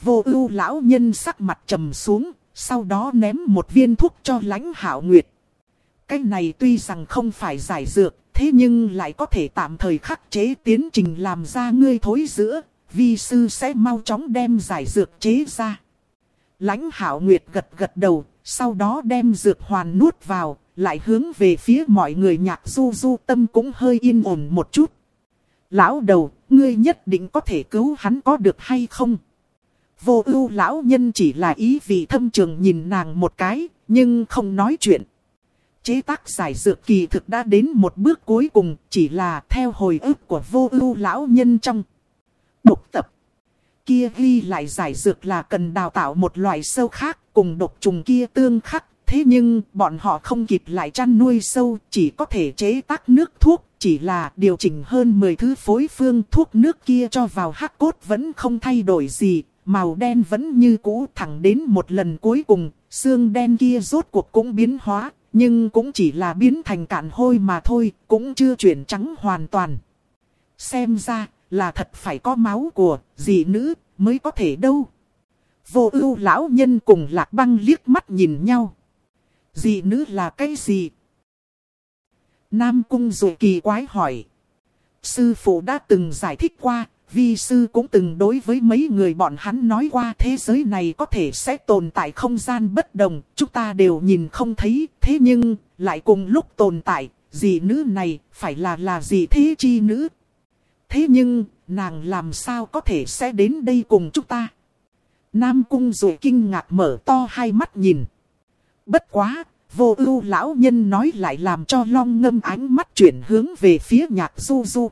Vô ưu lão nhân sắc mặt trầm xuống, sau đó ném một viên thuốc cho lãnh hảo nguyệt. Cái này tuy rằng không phải giải dược, thế nhưng lại có thể tạm thời khắc chế tiến trình làm ra ngươi thối giữa, vi sư sẽ mau chóng đem giải dược chế ra. Lãnh hảo nguyệt gật gật đầu, sau đó đem dược hoàn nuốt vào, lại hướng về phía mọi người nhạc du du tâm cũng hơi yên ổn một chút. Lão đầu, ngươi nhất định có thể cứu hắn có được hay không? Vô ưu lão nhân chỉ là ý vị thâm trường nhìn nàng một cái, nhưng không nói chuyện. Chế tác giải dược kỳ thực đã đến một bước cuối cùng chỉ là theo hồi ức của vô ưu lão nhân trong. Độc tập. Kia ghi lại giải dược là cần đào tạo một loại sâu khác cùng độc trùng kia tương khắc. Thế nhưng bọn họ không kịp lại chăn nuôi sâu chỉ có thể chế tác nước thuốc. Chỉ là điều chỉnh hơn 10 thứ phối phương thuốc nước kia cho vào hắc cốt vẫn không thay đổi gì. màu đen vẫn như cũ thẳng đến một lần cuối cùng, xương đen kia rốt cuộc cũng biến hóa, nhưng cũng chỉ là biến thành cạn hôi mà thôi, cũng chưa chuyển trắng hoàn toàn. Xem ra là thật phải có máu của dị nữ mới có thể đâu. Vô ưu lão nhân cùng lạc băng liếc mắt nhìn nhau. Dị nữ là cái gì? Nam cung dù kỳ quái hỏi. Sư phụ đã từng giải thích qua, vi sư cũng từng đối với mấy người bọn hắn nói qua thế giới này có thể sẽ tồn tại không gian bất đồng, chúng ta đều nhìn không thấy, thế nhưng, lại cùng lúc tồn tại, dị nữ này, phải là là gì thế chi nữ? Thế nhưng, nàng làm sao có thể sẽ đến đây cùng chúng ta? Nam cung rồi kinh ngạc mở to hai mắt nhìn. Bất quá, vô ưu lão nhân nói lại làm cho long ngâm ánh mắt chuyển hướng về phía nhạc du du.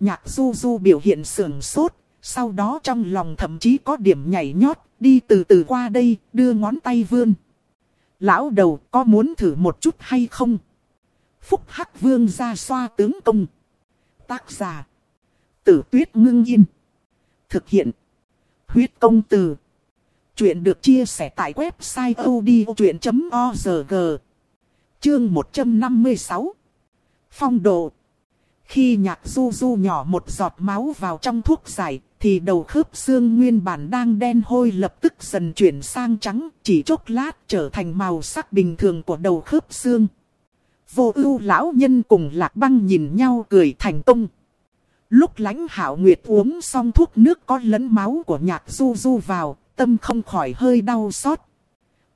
Nhạc du du biểu hiện sườn sốt, sau đó trong lòng thậm chí có điểm nhảy nhót, đi từ từ qua đây, đưa ngón tay vươn. Lão đầu có muốn thử một chút hay không? Phúc Hắc Vương ra xoa tướng công. Tác giả. Tử tuyết ngưng yên. Thực hiện. Huyết công từ. Chuyện được chia sẻ tại website odchuyện.org. Chương 156. Phong độ. Khi nhạc du du nhỏ một giọt máu vào trong thuốc giải, thì đầu khớp xương nguyên bản đang đen hôi lập tức dần chuyển sang trắng, chỉ chốc lát trở thành màu sắc bình thường của đầu khớp xương. Vô ưu lão nhân cùng lạc băng nhìn nhau cười thành công. Lúc lãnh hảo nguyệt uống xong thuốc nước có lẫn máu của nhạc du du vào, tâm không khỏi hơi đau xót.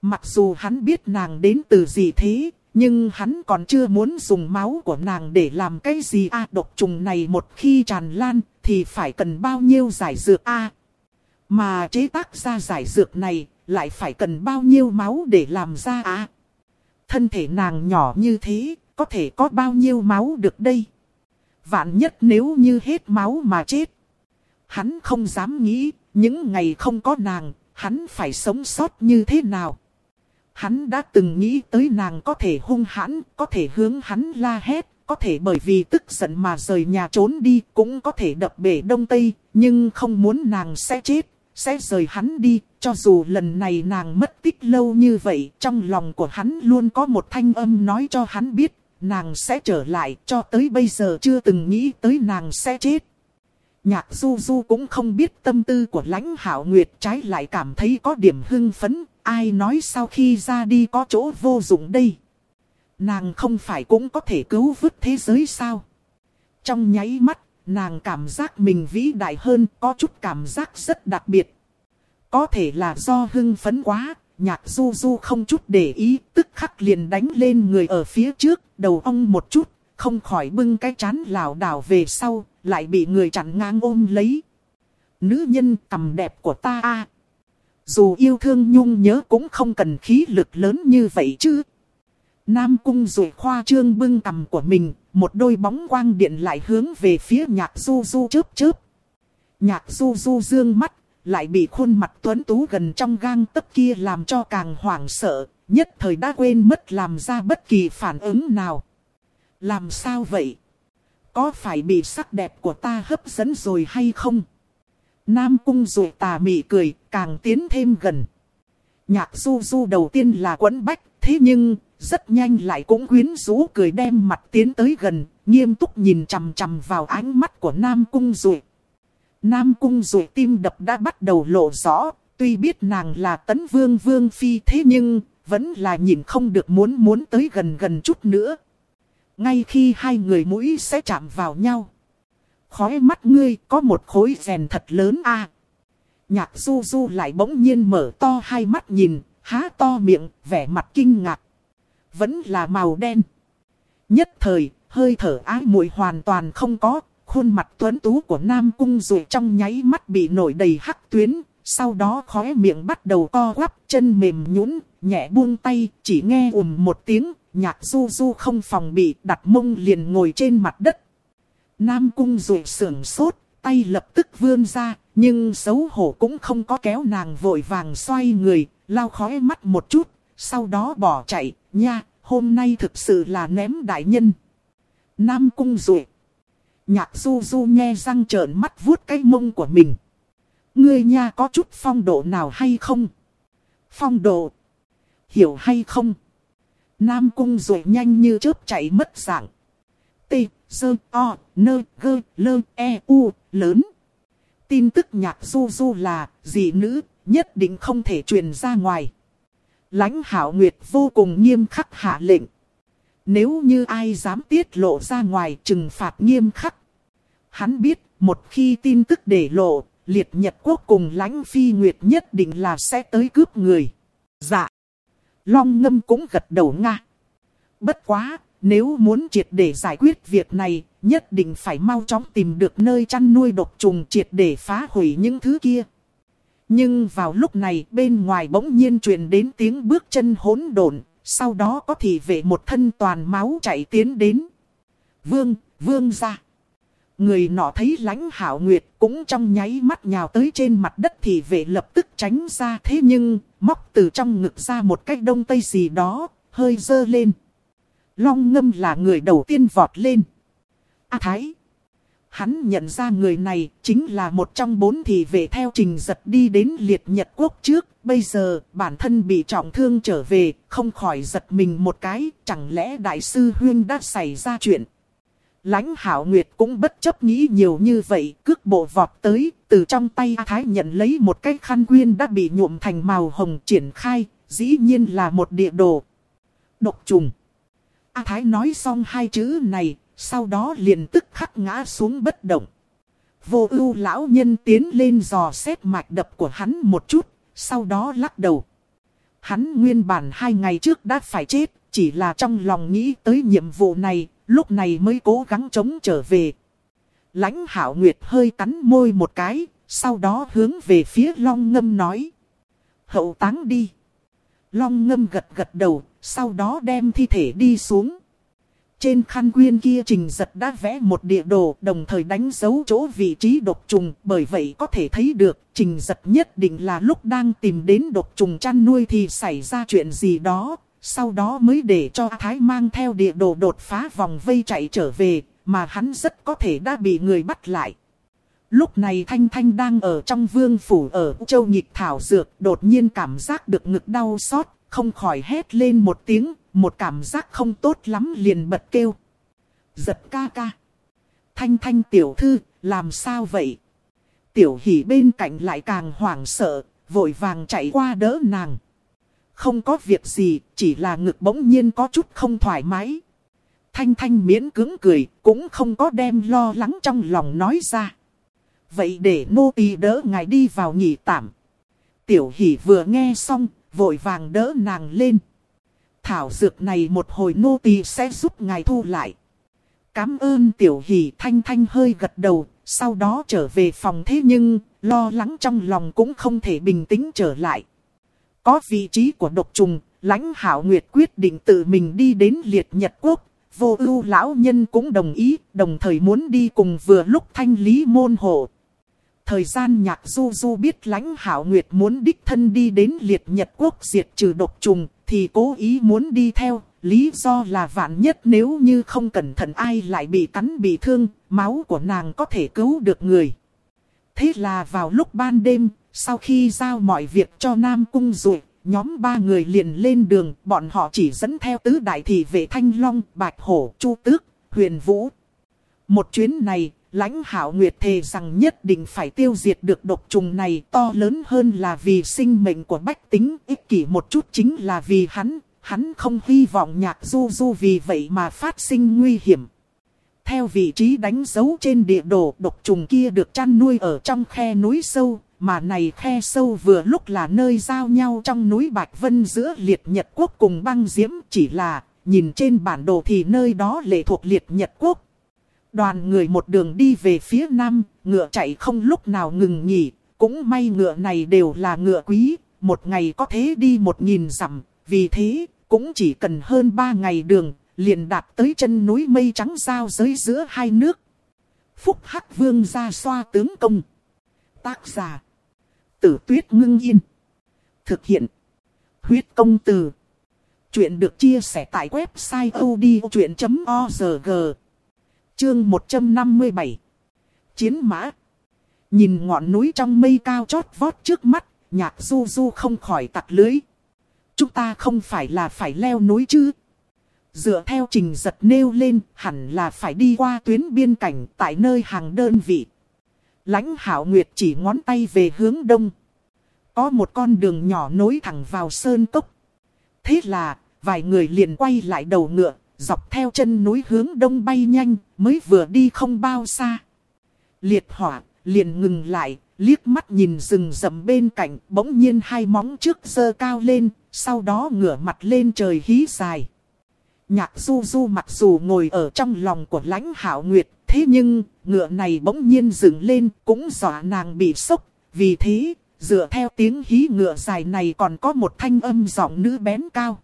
Mặc dù hắn biết nàng đến từ gì thế, nhưng hắn còn chưa muốn dùng máu của nàng để làm cái gì a độc trùng này một khi tràn lan thì phải cần bao nhiêu giải dược a Mà chế tác ra giải dược này lại phải cần bao nhiêu máu để làm ra a Thân thể nàng nhỏ như thế có thể có bao nhiêu máu được đây? Vạn nhất nếu như hết máu mà chết. Hắn không dám nghĩ những ngày không có nàng hắn phải sống sót như thế nào? Hắn đã từng nghĩ tới nàng có thể hung hãn, có thể hướng hắn la hét, có thể bởi vì tức giận mà rời nhà trốn đi, cũng có thể đập bể đông tây, nhưng không muốn nàng sẽ chết, sẽ rời hắn đi, cho dù lần này nàng mất tích lâu như vậy, trong lòng của hắn luôn có một thanh âm nói cho hắn biết, nàng sẽ trở lại, cho tới bây giờ chưa từng nghĩ tới nàng sẽ chết. Nhạc du du cũng không biết tâm tư của lãnh hảo nguyệt trái lại cảm thấy có điểm hưng phấn, ai nói sau khi ra đi có chỗ vô dụng đây. Nàng không phải cũng có thể cứu vứt thế giới sao? Trong nháy mắt, nàng cảm giác mình vĩ đại hơn, có chút cảm giác rất đặc biệt. Có thể là do hưng phấn quá, nhạc du du không chút để ý, tức khắc liền đánh lên người ở phía trước, đầu ông một chút, không khỏi bưng cái chán lảo đảo về sau, lại bị người chặn ngang ôm lấy. Nữ nhân tầm đẹp của ta a Dù yêu thương nhung nhớ cũng không cần khí lực lớn như vậy chứ. Nam cung rồi khoa trương bưng cầm của mình, một đôi bóng quang điện lại hướng về phía nhạc du du chớp chớp. Nhạc du du dương mắt, lại bị khuôn mặt tuấn tú gần trong gang tấc kia làm cho càng hoảng sợ, nhất thời đã quên mất làm ra bất kỳ phản ứng nào. Làm sao vậy? Có phải bị sắc đẹp của ta hấp dẫn rồi hay không? Nam cung rồi tà mị cười, càng tiến thêm gần. Nhạc du du đầu tiên là quấn bách, thế nhưng, rất nhanh lại cũng quyến rũ cười đem mặt tiến tới gần, nghiêm túc nhìn chằm chằm vào ánh mắt của Nam cung rồi. Nam cung rồi tim đập đã bắt đầu lộ rõ, tuy biết nàng là tấn vương vương phi thế nhưng, vẫn là nhìn không được muốn muốn tới gần gần chút nữa ngay khi hai người mũi sẽ chạm vào nhau. Khói mắt ngươi có một khối rèn thật lớn a. Nhạc du du lại bỗng nhiên mở to hai mắt nhìn, há to miệng, vẻ mặt kinh ngạc. Vẫn là màu đen. Nhất thời, hơi thở ái muội hoàn toàn không có, khuôn mặt tuấn tú của Nam Cung rồi trong nháy mắt bị nổi đầy hắc tuyến, sau đó khóe miệng bắt đầu co quắp, chân mềm nhũn, nhẹ buông tay, chỉ nghe ùm một tiếng, nhạc du du không phòng bị đặt mông liền ngồi trên mặt đất. Nam cung rụi sưởng sốt, tay lập tức vươn ra, nhưng xấu hổ cũng không có kéo nàng vội vàng xoay người, lao khóe mắt một chút, sau đó bỏ chạy, nha, hôm nay thực sự là ném đại nhân. Nam cung rụi. Nhạc du du nghe răng trợn mắt vuốt cái mông của mình. Ngươi nha có chút phong độ nào hay không? Phong độ. Hiểu hay không? Nam cung rồi nhanh như chớp chạy mất dạng. T, sơ, o, nơ, gơ, lơ, e, u, lớn. Tin tức nhạc du du là, dị nữ, nhất định không thể truyền ra ngoài. lãnh hảo nguyệt vô cùng nghiêm khắc hạ lệnh. Nếu như ai dám tiết lộ ra ngoài trừng phạt nghiêm khắc. Hắn biết, một khi tin tức để lộ, liệt nhật quốc cùng lãnh phi nguyệt nhất định là sẽ tới cướp người. Dạ. Long ngâm cũng gật đầu nga. Bất quá, nếu muốn triệt để giải quyết việc này, nhất định phải mau chóng tìm được nơi chăn nuôi độc trùng triệt để phá hủy những thứ kia. Nhưng vào lúc này bên ngoài bỗng nhiên truyền đến tiếng bước chân hỗn độn, sau đó có thị vệ một thân toàn máu chạy tiến đến. Vương, vương ra. Người nọ thấy lãnh hảo nguyệt cũng trong nháy mắt nhào tới trên mặt đất thì vệ lập tức tránh ra thế nhưng móc từ trong ngực ra một cái đông tây gì đó, hơi dơ lên. Long ngâm là người đầu tiên vọt lên. A Thái. Hắn nhận ra người này chính là một trong bốn thị vệ theo trình giật đi đến liệt nhật quốc trước. Bây giờ bản thân bị trọng thương trở về, không khỏi giật mình một cái, chẳng lẽ đại sư Huyên đã xảy ra chuyện. Lãnh hảo nguyệt cũng bất chấp nghĩ nhiều như vậy, cước bộ vọt tới, từ trong tay A Thái nhận lấy một cái khăn quyên đã bị nhuộm thành màu hồng triển khai, dĩ nhiên là một địa đồ. Độc trùng. A Thái nói xong hai chữ này, sau đó liền tức khắc ngã xuống bất động. Vô ưu lão nhân tiến lên dò xét mạch đập của hắn một chút, sau đó lắc đầu. Hắn nguyên bản hai ngày trước đã phải chết, chỉ là trong lòng nghĩ tới nhiệm vụ này, lúc này mới cố gắng chống trở về. Lãnh hảo nguyệt hơi cắn môi một cái, sau đó hướng về phía long ngâm nói. Hậu táng đi. Long ngâm gật gật đầu, sau đó đem thi thể đi xuống. Trên khăn quyên kia trình giật đã vẽ một địa đồ đồng thời đánh dấu chỗ vị trí độc trùng. Bởi vậy có thể thấy được trình giật nhất định là lúc đang tìm đến độc trùng chăn nuôi thì xảy ra chuyện gì đó. Sau đó mới để cho Thái mang theo địa đồ đột phá vòng vây chạy trở về, mà hắn rất có thể đã bị người bắt lại. Lúc này Thanh Thanh đang ở trong vương phủ ở châu nhịp thảo dược, đột nhiên cảm giác được ngực đau xót, không khỏi hét lên một tiếng, một cảm giác không tốt lắm liền bật kêu. Giật ca ca. Thanh Thanh tiểu thư, làm sao vậy? Tiểu hỷ bên cạnh lại càng hoảng sợ, vội vàng chạy qua đỡ nàng. Không có việc gì, chỉ là ngực bỗng nhiên có chút không thoải mái. Thanh Thanh miễn cứng cười, cũng không có đem lo lắng trong lòng nói ra. Vậy để nô tỳ đỡ ngài đi vào nghỉ tạm. Tiểu hỷ vừa nghe xong, vội vàng đỡ nàng lên. Thảo dược này một hồi nô tỳ sẽ giúp ngài thu lại. Cám ơn tiểu hỷ thanh thanh hơi gật đầu, sau đó trở về phòng thế nhưng, lo lắng trong lòng cũng không thể bình tĩnh trở lại. Có vị trí của độc trùng, lãnh hảo nguyệt quyết định tự mình đi đến liệt nhật quốc. Vô ưu lão nhân cũng đồng ý, đồng thời muốn đi cùng vừa lúc thanh lý môn hộ. Thời gian nhạc du du biết lãnh hảo nguyệt muốn đích thân đi đến liệt nhật quốc diệt trừ độc trùng, thì cố ý muốn đi theo. Lý do là vạn nhất nếu như không cẩn thận ai lại bị cắn bị thương, máu của nàng có thể cứu được người. Thế là vào lúc ban đêm, sau khi giao mọi việc cho Nam Cung rồi, nhóm ba người liền lên đường, bọn họ chỉ dẫn theo tứ đại thị vệ Thanh Long, Bạch Hổ, Chu Tước, Huyền Vũ. Một chuyến này, lãnh hảo nguyệt thề rằng nhất định phải tiêu diệt được độc trùng này to lớn hơn là vì sinh mệnh của bách tính ích kỷ một chút chính là vì hắn, hắn không hy vọng nhạc du du vì vậy mà phát sinh nguy hiểm. Theo vị trí đánh dấu trên địa đồ độc trùng kia được chăn nuôi ở trong khe núi sâu, mà này khe sâu vừa lúc là nơi giao nhau trong núi Bạch Vân giữa liệt Nhật Quốc cùng băng diễm chỉ là, nhìn trên bản đồ thì nơi đó lệ thuộc liệt Nhật Quốc. Đoàn người một đường đi về phía nam, ngựa chạy không lúc nào ngừng nghỉ, cũng may ngựa này đều là ngựa quý, một ngày có thế đi một nghìn dặm, vì thế cũng chỉ cần hơn ba ngày đường, liền đạt tới chân núi mây trắng giao giới giữa hai nước. Phúc Hắc Vương ra xoa tướng công. Tác giả. Tử tuyết ngưng yên. Thực hiện. Huyết công từ. Chuyện được chia sẻ tại website odchuyện.org. Chương 157. Chiến mã. Nhìn ngọn núi trong mây cao chót vót trước mắt, nhạc du du không khỏi tặc lưới. Chúng ta không phải là phải leo núi chứ? Dựa theo trình giật nêu lên, hẳn là phải đi qua tuyến biên cảnh tại nơi hàng đơn vị. Lãnh hảo nguyệt chỉ ngón tay về hướng đông. Có một con đường nhỏ nối thẳng vào sơn cốc. Thế là, vài người liền quay lại đầu ngựa, dọc theo chân núi hướng đông bay nhanh, mới vừa đi không bao xa. Liệt hỏa, liền ngừng lại, liếc mắt nhìn rừng rậm bên cạnh, bỗng nhiên hai móng trước dơ cao lên, sau đó ngửa mặt lên trời hí dài. Nhạc du du mặc dù ngồi ở trong lòng của lãnh hảo nguyệt, thế nhưng, ngựa này bỗng nhiên dựng lên, cũng dọa nàng bị sốc, vì thế, dựa theo tiếng hí ngựa dài này còn có một thanh âm giọng nữ bén cao.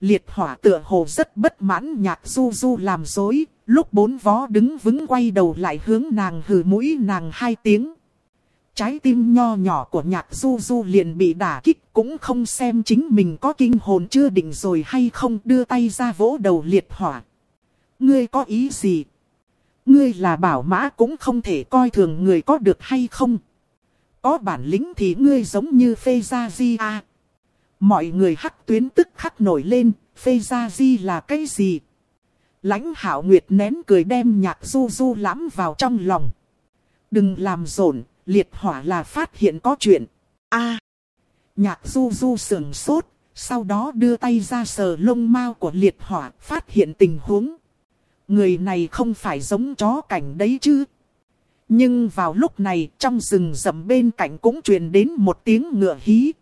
Liệt hỏa tựa hồ rất bất mãn nhạc du du làm dối, lúc bốn vó đứng vững quay đầu lại hướng nàng hừ mũi nàng hai tiếng. Trái tim nho nhỏ của nhạc du du liền bị đả kích cũng không xem chính mình có kinh hồn chưa định rồi hay không đưa tay ra vỗ đầu liệt hỏa. Ngươi có ý gì? Ngươi là bảo mã cũng không thể coi thường người có được hay không? Có bản lĩnh thì ngươi giống như phê gia di a Mọi người hắc tuyến tức khắc nổi lên, phê gia di là cái gì? Lãnh hảo nguyệt nén cười đem nhạc du du lắm vào trong lòng. Đừng làm rộn, liệt hỏa là phát hiện có chuyện. a nhạc du du sườn sốt, sau đó đưa tay ra sờ lông mao của liệt hỏa, phát hiện tình huống. Người này không phải giống chó cảnh đấy chứ. Nhưng vào lúc này trong rừng rậm bên cạnh cũng truyền đến một tiếng ngựa hí.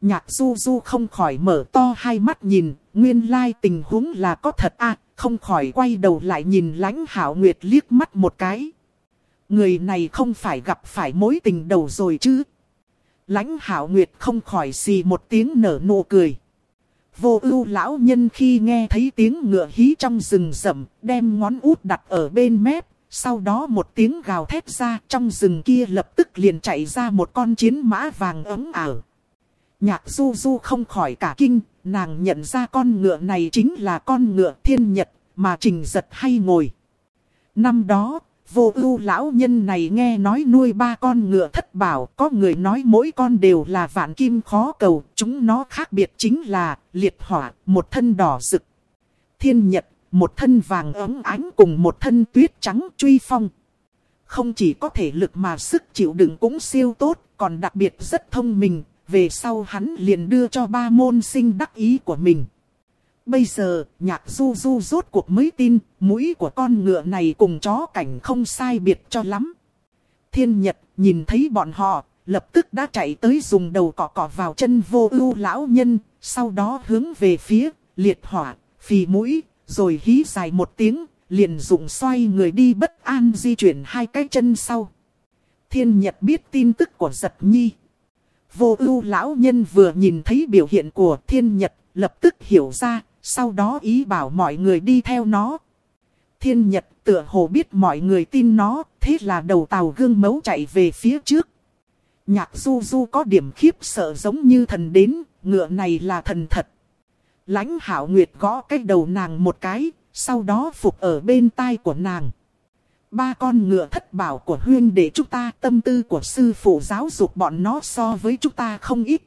Nhạc du du không khỏi mở to hai mắt nhìn, nguyên lai tình huống là có thật à, không khỏi quay đầu lại nhìn lãnh hảo nguyệt liếc mắt một cái. Người này không phải gặp phải mối tình đầu rồi chứ. Lãnh hảo nguyệt không khỏi xì một tiếng nở nụ cười. Vô ưu lão nhân khi nghe thấy tiếng ngựa hí trong rừng rậm, đem ngón út đặt ở bên mép, sau đó một tiếng gào thét ra trong rừng kia lập tức liền chạy ra một con chiến mã vàng ấm ảo. Nhạc du du không khỏi cả kinh, nàng nhận ra con ngựa này chính là con ngựa thiên nhật mà trình giật hay ngồi. Năm đó, vô ưu lão nhân này nghe nói nuôi ba con ngựa thất bảo, có người nói mỗi con đều là vạn kim khó cầu, chúng nó khác biệt chính là liệt hỏa, một thân đỏ rực. Thiên nhật, một thân vàng ấm ánh cùng một thân tuyết trắng truy phong. Không chỉ có thể lực mà sức chịu đựng cũng siêu tốt, còn đặc biệt rất thông minh, về sau hắn liền đưa cho ba môn sinh đắc ý của mình. Bây giờ, nhạc du du rốt cuộc mới tin, mũi của con ngựa này cùng chó cảnh không sai biệt cho lắm. Thiên Nhật nhìn thấy bọn họ, lập tức đã chạy tới dùng đầu cọ cọ vào chân vô ưu lão nhân, sau đó hướng về phía, liệt hỏa, phì mũi, rồi hí dài một tiếng, liền dùng xoay người đi bất an di chuyển hai cái chân sau. Thiên Nhật biết tin tức của giật nhi. Vô ưu lão nhân vừa nhìn thấy biểu hiện của thiên nhật, lập tức hiểu ra, sau đó ý bảo mọi người đi theo nó. Thiên nhật tựa hồ biết mọi người tin nó, thế là đầu tàu gương mấu chạy về phía trước. Nhạc du du có điểm khiếp sợ giống như thần đến, ngựa này là thần thật. Lãnh hảo nguyệt gõ cái đầu nàng một cái, sau đó phục ở bên tai của nàng. Ba con ngựa thất bảo của huyên để chúng ta tâm tư của sư phụ giáo dục bọn nó so với chúng ta không ít.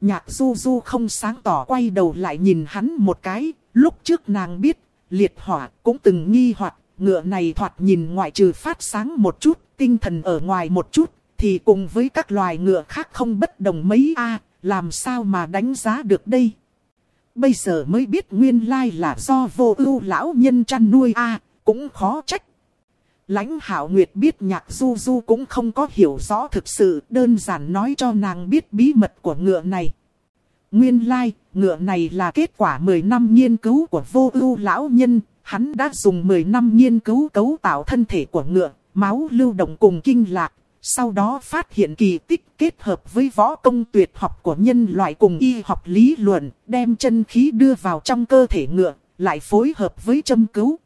Nhạc du du không sáng tỏ quay đầu lại nhìn hắn một cái, lúc trước nàng biết, liệt hỏa cũng từng nghi hoặc ngựa này thoạt nhìn ngoại trừ phát sáng một chút, tinh thần ở ngoài một chút, thì cùng với các loài ngựa khác không bất đồng mấy a làm sao mà đánh giá được đây. Bây giờ mới biết nguyên lai là do vô ưu lão nhân chăn nuôi a cũng khó trách Lãnh hảo nguyệt biết nhạc du du cũng không có hiểu rõ thực sự, đơn giản nói cho nàng biết bí mật của ngựa này. Nguyên lai, like, ngựa này là kết quả 10 năm nghiên cứu của vô ưu lão nhân, hắn đã dùng 10 năm nghiên cứu cấu tạo thân thể của ngựa, máu lưu động cùng kinh lạc, sau đó phát hiện kỳ tích kết hợp với võ công tuyệt học của nhân loại cùng y học lý luận, đem chân khí đưa vào trong cơ thể ngựa, lại phối hợp với châm cứu.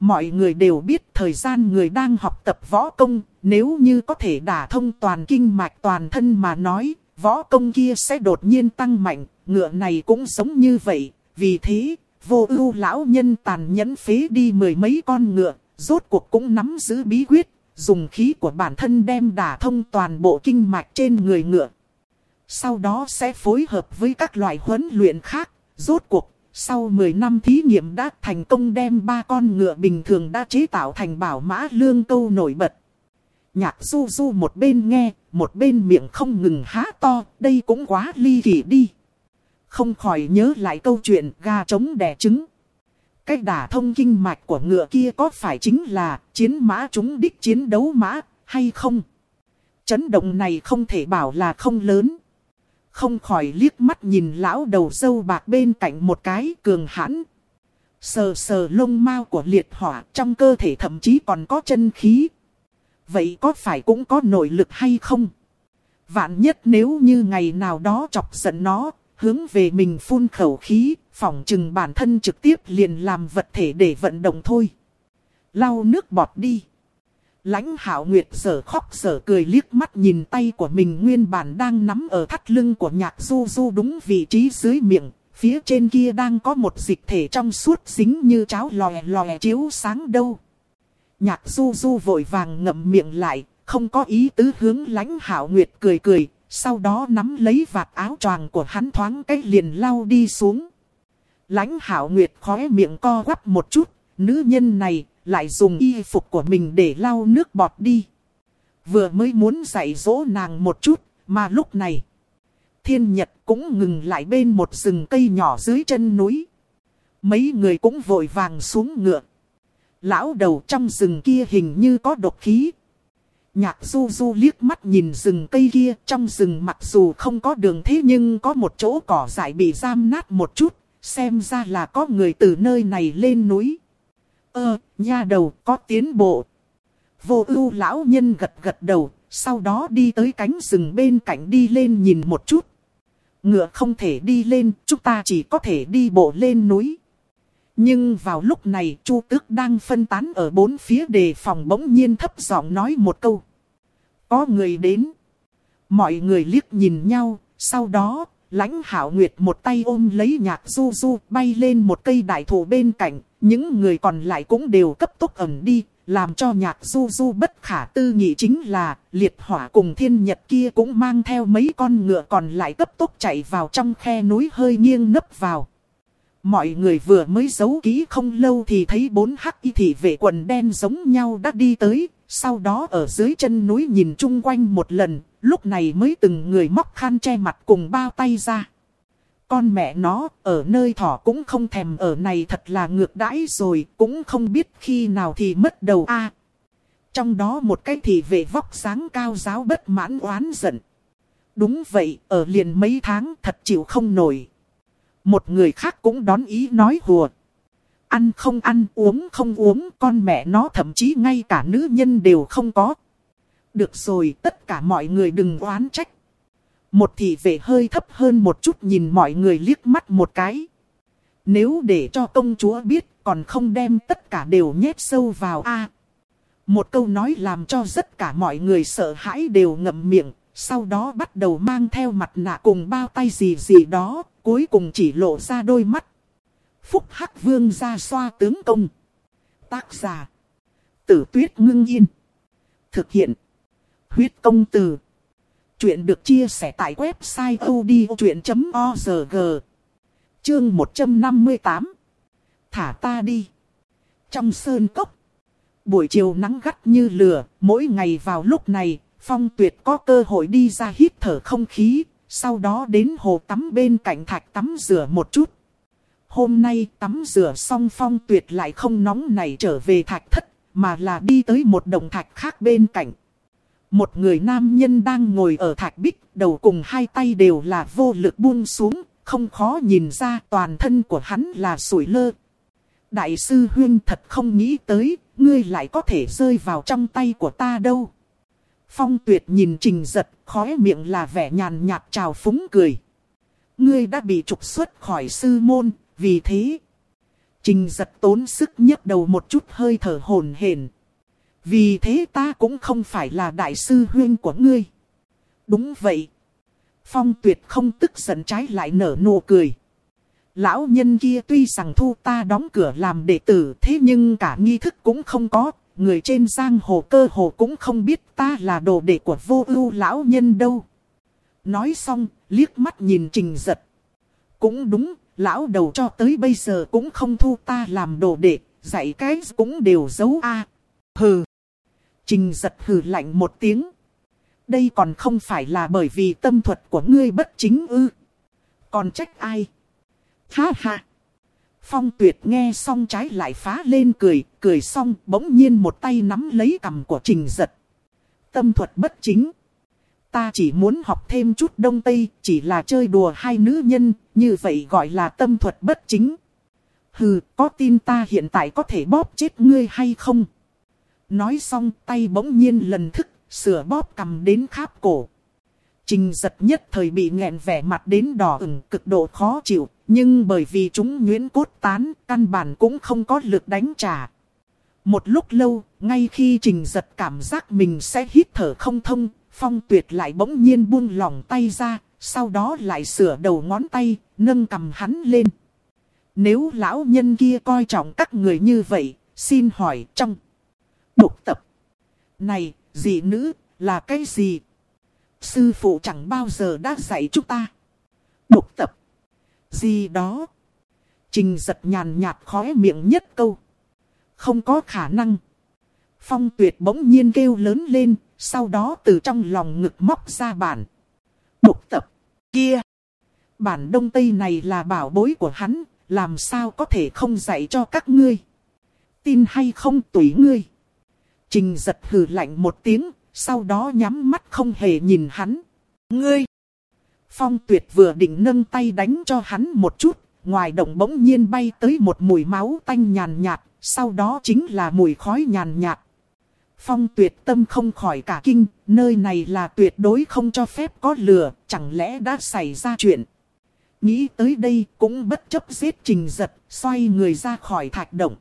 Mọi người đều biết thời gian người đang học tập võ công, nếu như có thể đả thông toàn kinh mạch toàn thân mà nói, võ công kia sẽ đột nhiên tăng mạnh, ngựa này cũng giống như vậy. Vì thế, vô ưu lão nhân tàn nhẫn phế đi mười mấy con ngựa, rốt cuộc cũng nắm giữ bí quyết, dùng khí của bản thân đem đả thông toàn bộ kinh mạch trên người ngựa. Sau đó sẽ phối hợp với các loại huấn luyện khác, rốt cuộc, sau 10 năm thí nghiệm đã thành công đem ba con ngựa bình thường đã chế tạo thành bảo mã lương câu nổi bật. Nhạc du du một bên nghe, một bên miệng không ngừng há to, đây cũng quá ly kỳ đi. Không khỏi nhớ lại câu chuyện gà trống đẻ trứng. Cách đả thông kinh mạch của ngựa kia có phải chính là chiến mã chúng đích chiến đấu mã hay không? Chấn động này không thể bảo là không lớn. Không khỏi liếc mắt nhìn lão đầu dâu bạc bên cạnh một cái cường hãn. Sờ sờ lông mao của liệt hỏa trong cơ thể thậm chí còn có chân khí. Vậy có phải cũng có nội lực hay không? Vạn nhất nếu như ngày nào đó chọc giận nó, hướng về mình phun khẩu khí, phỏng chừng bản thân trực tiếp liền làm vật thể để vận động thôi. Lau nước bọt đi. Lãnh hảo nguyệt sở khóc sở cười liếc mắt nhìn tay của mình nguyên bản đang nắm ở thắt lưng của nhạc du du đúng vị trí dưới miệng. Phía trên kia đang có một dịch thể trong suốt dính như cháo lòe lòe chiếu sáng đâu. Nhạc du du vội vàng ngậm miệng lại, không có ý tứ hướng lãnh hảo nguyệt cười cười, sau đó nắm lấy vạt áo choàng của hắn thoáng cái liền lao đi xuống. Lãnh hảo nguyệt khóe miệng co quắp một chút, nữ nhân này lại dùng y phục của mình để lau nước bọt đi. Vừa mới muốn dạy dỗ nàng một chút, mà lúc này, thiên nhật cũng ngừng lại bên một rừng cây nhỏ dưới chân núi. Mấy người cũng vội vàng xuống ngựa. Lão đầu trong rừng kia hình như có độc khí. Nhạc du du liếc mắt nhìn rừng cây kia, trong rừng mặc dù không có đường thế nhưng có một chỗ cỏ dại bị giam nát một chút, xem ra là có người từ nơi này lên núi. Ơ, nha đầu, có tiến bộ. Vô ưu lão nhân gật gật đầu, sau đó đi tới cánh rừng bên cạnh đi lên nhìn một chút. Ngựa không thể đi lên, chúng ta chỉ có thể đi bộ lên núi. Nhưng vào lúc này Chu Tước đang phân tán ở bốn phía đề phòng bỗng nhiên thấp giọng nói một câu. Có người đến. Mọi người liếc nhìn nhau, sau đó lãnh hảo nguyệt một tay ôm lấy nhạc du du bay lên một cây đại thụ bên cạnh, những người còn lại cũng đều cấp tốc ẩn đi, làm cho nhạc du du bất khả tư nghị chính là liệt hỏa cùng thiên nhật kia cũng mang theo mấy con ngựa còn lại cấp tốc chạy vào trong khe núi hơi nghiêng nấp vào. Mọi người vừa mới giấu kỹ không lâu thì thấy bốn hắc y thị vệ quần đen giống nhau đã đi tới, sau đó ở dưới chân núi nhìn chung quanh một lần, lúc này mới từng người móc khăn che mặt cùng bao tay ra. Con mẹ nó, ở nơi thỏ cũng không thèm ở này thật là ngược đãi rồi, cũng không biết khi nào thì mất đầu a. trong đó một cái thì vệ vóc sáng cao giáo bất mãn oán giận. Đúng vậy, ở liền mấy tháng thật chịu không nổi. Một người khác cũng đón ý nói hùa. Ăn không ăn, uống không uống, con mẹ nó thậm chí ngay cả nữ nhân đều không có. Được rồi, tất cả mọi người đừng oán trách. Một thị vệ hơi thấp hơn một chút nhìn mọi người liếc mắt một cái. Nếu để cho công chúa biết, còn không đem tất cả đều nhét sâu vào a Một câu nói làm cho tất cả mọi người sợ hãi đều ngậm miệng, sau đó bắt đầu mang theo mặt nạ cùng bao tay gì gì đó, cuối cùng chỉ lộ ra đôi mắt. Phúc Hắc Vương ra xoa tướng công. Tác giả. Tử tuyết ngưng yên. Thực hiện. Huyết công từ. Chuyện được chia sẻ tại website odchuyện.org. Chương 158. Thả ta đi. Trong sơn cốc. Buổi chiều nắng gắt như lửa, mỗi ngày vào lúc này, Phong tuyệt có cơ hội đi ra hít thở không khí, sau đó đến hồ tắm bên cạnh thạch tắm rửa một chút. Hôm nay tắm rửa xong phong tuyệt lại không nóng này trở về thạch thất, mà là đi tới một đồng thạch khác bên cạnh. Một người nam nhân đang ngồi ở thạch bích, đầu cùng hai tay đều là vô lực buông xuống, không khó nhìn ra toàn thân của hắn là sủi lơ. Đại sư Huyên thật không nghĩ tới, ngươi lại có thể rơi vào trong tay của ta đâu. Phong tuyệt nhìn trình giật, khóe miệng là vẻ nhàn nhạt trào phúng cười. Ngươi đã bị trục xuất khỏi sư môn, vì thế. Trình giật tốn sức nhấc đầu một chút hơi thở hồn hển. Vì thế ta cũng không phải là đại sư huyên của ngươi. Đúng vậy. Phong tuyệt không tức giận trái lại nở nụ cười. Lão nhân kia tuy rằng thu ta đóng cửa làm đệ tử thế nhưng cả nghi thức cũng không có, người trên giang hồ cơ hồ cũng không biết ta là đồ đệ của vô ưu lão nhân đâu. Nói xong, liếc mắt nhìn trình giật. Cũng đúng, lão đầu cho tới bây giờ cũng không thu ta làm đồ đệ, dạy cái cũng đều giấu a Hừ. Trình giật hừ lạnh một tiếng. Đây còn không phải là bởi vì tâm thuật của ngươi bất chính ư. Còn trách ai? Ha ha. Phong tuyệt nghe xong trái lại phá lên cười, cười xong bỗng nhiên một tay nắm lấy cầm của trình giật. Tâm thuật bất chính. Ta chỉ muốn học thêm chút đông tây, chỉ là chơi đùa hai nữ nhân, như vậy gọi là tâm thuật bất chính. Hừ, có tin ta hiện tại có thể bóp chết ngươi hay không? Nói xong tay bỗng nhiên lần thức, sửa bóp cầm đến kháp cổ. Trình giật nhất thời bị nghẹn vẻ mặt đến đỏ ửng cực độ khó chịu, nhưng bởi vì chúng nguyễn cốt tán, căn bản cũng không có lực đánh trả. Một lúc lâu, ngay khi trình giật cảm giác mình sẽ hít thở không thông, phong tuyệt lại bỗng nhiên buông lỏng tay ra, sau đó lại sửa đầu ngón tay, nâng cầm hắn lên. Nếu lão nhân kia coi trọng các người như vậy, xin hỏi trong độc tập. Này, dị nữ, là cái gì? Sư phụ chẳng bao giờ đã dạy chúng ta. Độc tập. Gì đó. Trình giật nhàn nhạt khóe miệng nhất câu. Không có khả năng. Phong tuyệt bỗng nhiên kêu lớn lên, sau đó từ trong lòng ngực móc ra bản. Độc tập. Kia. Bản đông tây này là bảo bối của hắn, làm sao có thể không dạy cho các ngươi. Tin hay không tùy ngươi. Trình giật hừ lạnh một tiếng, sau đó nhắm mắt không hề nhìn hắn. Ngươi! Phong tuyệt vừa định nâng tay đánh cho hắn một chút, ngoài động bỗng nhiên bay tới một mùi máu tanh nhàn nhạt, sau đó chính là mùi khói nhàn nhạt. Phong tuyệt tâm không khỏi cả kinh, nơi này là tuyệt đối không cho phép có lửa, chẳng lẽ đã xảy ra chuyện. Nghĩ tới đây cũng bất chấp giết trình giật, xoay người ra khỏi thạch động.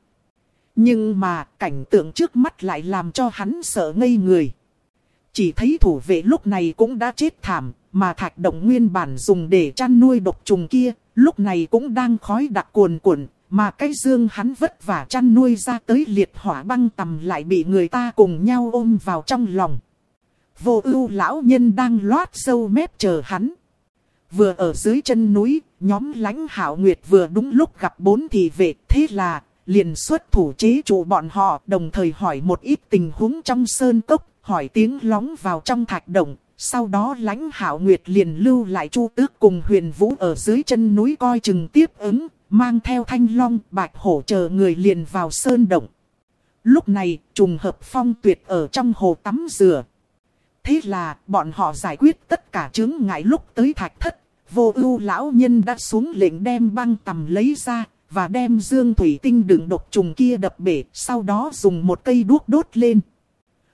Nhưng mà cảnh tượng trước mắt lại làm cho hắn sợ ngây người. Chỉ thấy thủ vệ lúc này cũng đã chết thảm, mà thạch động nguyên bản dùng để chăn nuôi độc trùng kia, lúc này cũng đang khói đặc cuồn cuộn, mà cái dương hắn vất vả chăn nuôi ra tới liệt hỏa băng tầm lại bị người ta cùng nhau ôm vào trong lòng. Vô ưu lão nhân đang loát sâu mép chờ hắn. Vừa ở dưới chân núi, nhóm lãnh hảo nguyệt vừa đúng lúc gặp bốn thị vệ, thế là liền xuất thủ chế trụ bọn họ, đồng thời hỏi một ít tình huống trong sơn cốc, hỏi tiếng lóng vào trong thạch động. Sau đó lãnh hảo nguyệt liền lưu lại chu tước cùng huyền vũ ở dưới chân núi coi chừng tiếp ứng, mang theo thanh long, bạch hổ chờ người liền vào sơn động. Lúc này, trùng hợp phong tuyệt ở trong hồ tắm rửa. Thế là, bọn họ giải quyết tất cả chứng ngại lúc tới thạch thất. Vô ưu lão nhân đã xuống lệnh đem băng tầm lấy ra, và đem dương thủy tinh đựng độc trùng kia đập bể, sau đó dùng một cây đuốc đốt lên.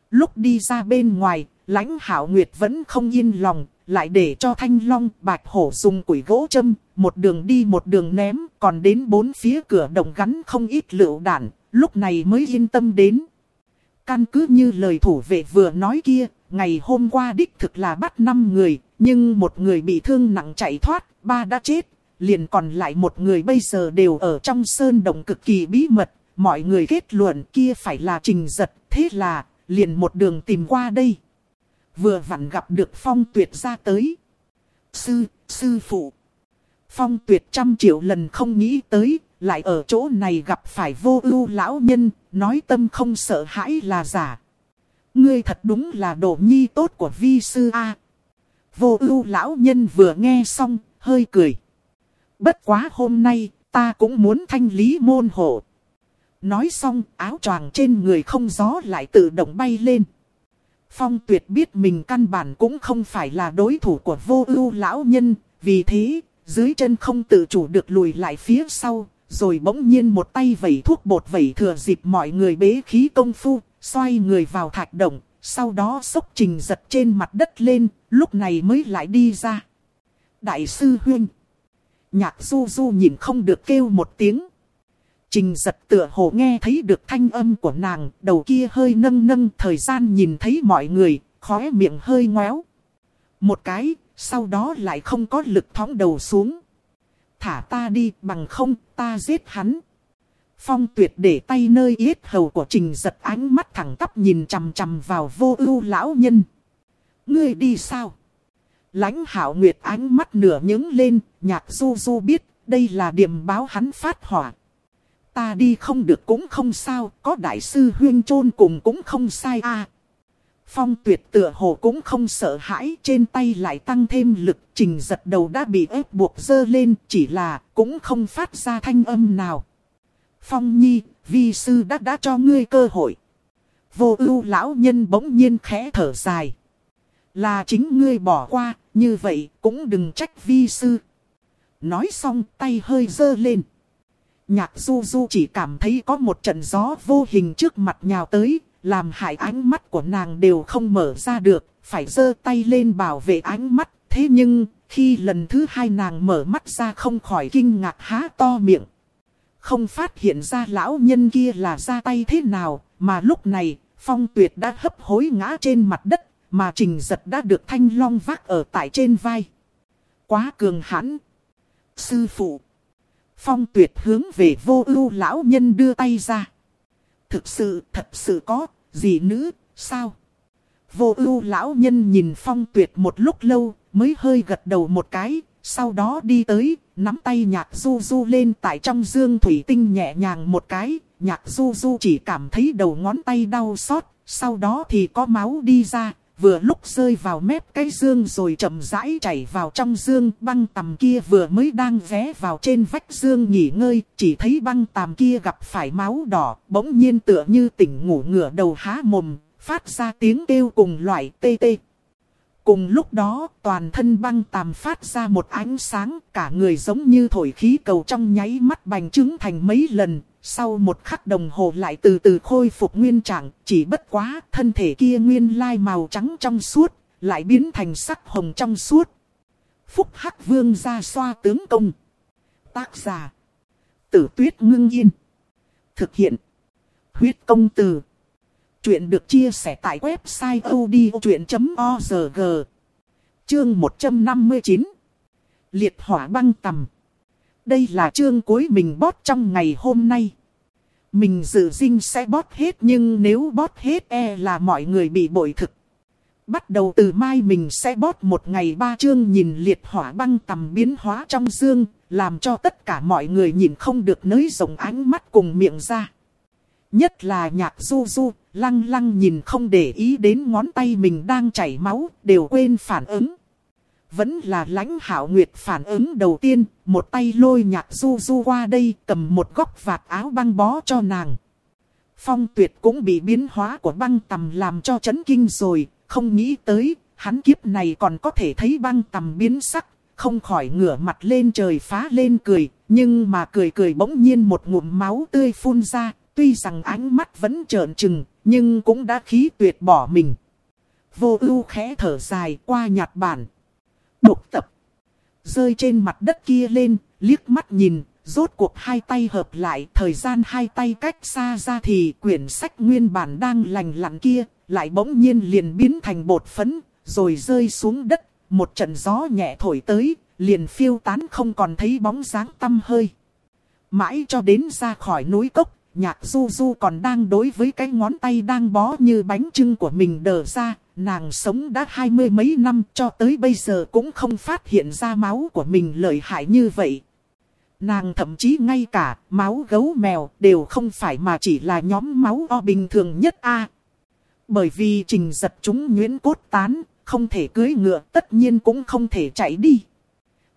Lúc đi ra bên ngoài, lãnh hảo nguyệt vẫn không yên lòng, lại để cho thanh long bạch hổ dùng quỷ gỗ châm, một đường đi một đường ném, còn đến bốn phía cửa đồng gắn không ít lựu đạn, lúc này mới yên tâm đến. Căn cứ như lời thủ vệ vừa nói kia, ngày hôm qua đích thực là bắt 5 người, nhưng một người bị thương nặng chạy thoát, ba đã chết, liền còn lại một người bây giờ đều ở trong sơn động cực kỳ bí mật, mọi người kết luận kia phải là trình giật, thế là, liền một đường tìm qua đây. Vừa vặn gặp được phong tuyệt ra tới. Sư, sư phụ. Phong tuyệt trăm triệu lần không nghĩ tới, lại ở chỗ này gặp phải vô ưu lão nhân, nói tâm không sợ hãi là giả. Ngươi thật đúng là độ nhi tốt của vi sư A. Vô ưu lão nhân vừa nghe xong, hơi cười. Bất quá hôm nay, ta cũng muốn thanh lý môn hộ. Nói xong, áo choàng trên người không gió lại tự động bay lên. Phong tuyệt biết mình căn bản cũng không phải là đối thủ của vô ưu lão nhân, vì thế, dưới chân không tự chủ được lùi lại phía sau, rồi bỗng nhiên một tay vẩy thuốc bột vẩy thừa dịp mọi người bế khí công phu, xoay người vào thạch động, sau đó sốc trình giật trên mặt đất lên, lúc này mới lại đi ra. Đại sư Huynh Nhạc du du nhìn không được kêu một tiếng. Trình giật tựa hồ nghe thấy được thanh âm của nàng, đầu kia hơi nâng nâng thời gian nhìn thấy mọi người, khóe miệng hơi ngoéo. Một cái, sau đó lại không có lực thóng đầu xuống. Thả ta đi bằng không, ta giết hắn. Phong tuyệt để tay nơi yết hầu của trình giật ánh mắt thẳng tắp nhìn chằm chằm vào vô ưu lão nhân. Ngươi đi sao? Lãnh hảo nguyệt ánh mắt nửa nhướng lên, nhạc du du biết đây là điểm báo hắn phát hỏa. Ta đi không được cũng không sao, có đại sư huyên chôn cùng cũng không sai a. Phong tuyệt tựa hồ cũng không sợ hãi, trên tay lại tăng thêm lực, trình giật đầu đã bị ép buộc dơ lên, chỉ là cũng không phát ra thanh âm nào. Phong nhi, vi sư đã đã cho ngươi cơ hội. Vô ưu lão nhân bỗng nhiên khẽ thở dài. Là chính ngươi bỏ qua, như vậy cũng đừng trách vi sư. Nói xong tay hơi dơ lên. Nhạc du du chỉ cảm thấy có một trận gió vô hình trước mặt nhào tới, làm hại ánh mắt của nàng đều không mở ra được, phải dơ tay lên bảo vệ ánh mắt. Thế nhưng, khi lần thứ hai nàng mở mắt ra không khỏi kinh ngạc há to miệng. Không phát hiện ra lão nhân kia là ra tay thế nào, mà lúc này, phong tuyệt đã hấp hối ngã trên mặt đất, mà trình giật đã được thanh long vác ở tại trên vai. Quá cường hãn. Sư phụ. Phong tuyệt hướng về vô ưu lão nhân đưa tay ra. Thực sự, thật sự có, gì nữ, sao? Vô ưu lão nhân nhìn phong tuyệt một lúc lâu, mới hơi gật đầu một cái, sau đó đi tới, nắm tay nhạc du du lên tại trong dương thủy tinh nhẹ nhàng một cái, nhạc du du chỉ cảm thấy đầu ngón tay đau xót, sau đó thì có máu đi ra, vừa lúc rơi vào mép cái dương rồi chậm rãi chảy vào trong dương, băng tầm kia vừa mới đang vé vào trên vách dương nghỉ ngơi, chỉ thấy băng tầm kia gặp phải máu đỏ, bỗng nhiên tựa như tỉnh ngủ ngửa đầu há mồm, phát ra tiếng kêu cùng loại tê tê. Cùng lúc đó, toàn thân băng tàm phát ra một ánh sáng, cả người giống như thổi khí cầu trong nháy mắt bành trướng thành mấy lần, sau một khắc đồng hồ lại từ từ khôi phục nguyên trạng, chỉ bất quá thân thể kia nguyên lai màu trắng trong suốt, lại biến thành sắc hồng trong suốt. Phúc Hắc Vương ra xoa tướng công. Tác giả. Tử tuyết ngưng yên. Thực hiện. Huyết công từ. Chuyện được chia sẻ tại website odchuyện.org. Chương 159. Liệt hỏa băng tầm. Đây là chương cuối mình bót trong ngày hôm nay. Mình dự dinh sẽ bót hết nhưng nếu bót hết e là mọi người bị bội thực. Bắt đầu từ mai mình sẽ bót một ngày ba chương nhìn liệt hỏa băng tầm biến hóa trong dương, làm cho tất cả mọi người nhìn không được nới rộng ánh mắt cùng miệng ra. Nhất là nhạc du du, lăng lăng nhìn không để ý đến ngón tay mình đang chảy máu, đều quên phản ứng. Vẫn là lãnh hảo nguyệt phản ứng đầu tiên, một tay lôi nhạc du du qua đây cầm một góc vạt áo băng bó cho nàng. Phong tuyệt cũng bị biến hóa của băng tầm làm cho chấn kinh rồi, không nghĩ tới, hắn kiếp này còn có thể thấy băng tầm biến sắc, không khỏi ngửa mặt lên trời phá lên cười, nhưng mà cười cười bỗng nhiên một ngụm máu tươi phun ra, tuy rằng ánh mắt vẫn trợn trừng, nhưng cũng đã khí tuyệt bỏ mình. Vô ưu khẽ thở dài qua nhạt bản, Độc tập. Rơi trên mặt đất kia lên, liếc mắt nhìn, rốt cuộc hai tay hợp lại. Thời gian hai tay cách xa ra thì quyển sách nguyên bản đang lành lặn kia, lại bỗng nhiên liền biến thành bột phấn, rồi rơi xuống đất. Một trận gió nhẹ thổi tới, liền phiêu tán không còn thấy bóng dáng tâm hơi. Mãi cho đến ra khỏi núi cốc, nhạc du du còn đang đối với cái ngón tay đang bó như bánh trưng của mình đờ ra, nàng sống đã hai mươi mấy năm cho tới bây giờ cũng không phát hiện ra máu của mình lợi hại như vậy. Nàng thậm chí ngay cả máu gấu mèo đều không phải mà chỉ là nhóm máu o bình thường nhất a. Bởi vì trình giật chúng nhuyễn cốt tán, không thể cưới ngựa tất nhiên cũng không thể chạy đi.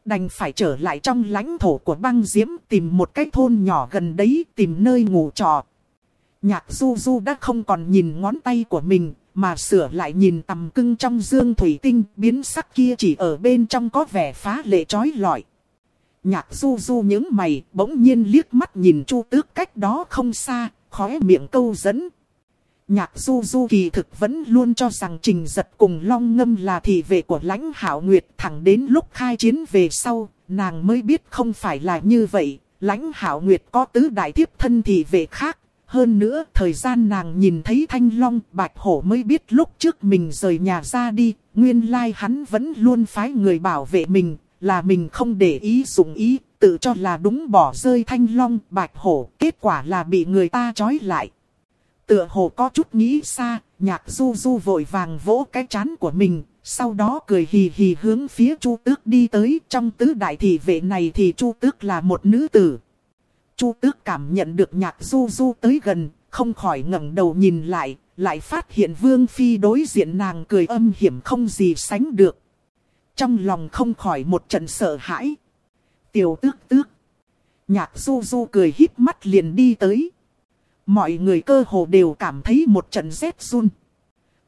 Đành phải trở lại trong lãnh thổ của băng diễm tìm một cái thôn nhỏ gần đấy tìm nơi ngủ trọ. Nhạc du du đã không còn nhìn ngón tay của mình mà sửa lại nhìn tầm cưng trong dương thủy tinh biến sắc kia chỉ ở bên trong có vẻ phá lệ trói lọi. Nhạc du du những mày bỗng nhiên liếc mắt nhìn chu tước cách đó không xa, khóe miệng câu dẫn. Nhạc du du kỳ thực vẫn luôn cho rằng trình giật cùng long ngâm là thị vệ của lãnh hảo nguyệt thẳng đến lúc khai chiến về sau, nàng mới biết không phải là như vậy, lãnh hảo nguyệt có tứ đại thiếp thân thị vệ khác, hơn nữa, thời gian nàng nhìn thấy thanh long, bạch hổ mới biết lúc trước mình rời nhà ra đi, nguyên lai hắn vẫn luôn phái người bảo vệ mình, là mình không để ý dụng ý, tự cho là đúng bỏ rơi thanh long, bạch hổ, kết quả là bị người ta trói lại. Tựa hồ có chút nghĩ xa, nhạc du du vội vàng vỗ cái chán của mình, sau đó cười hì hì hướng phía Chu Tước đi tới, trong tứ đại thị vệ này thì Chu Tước là một nữ tử. Chu Tước cảm nhận được nhạc du du tới gần, không khỏi ngẩng đầu nhìn lại, lại phát hiện Vương Phi đối diện nàng cười âm hiểm không gì sánh được. Trong lòng không khỏi một trận sợ hãi. Tiểu tước tước. Nhạc du du cười híp mắt liền đi tới. Mọi người cơ hồ đều cảm thấy một trận rét run.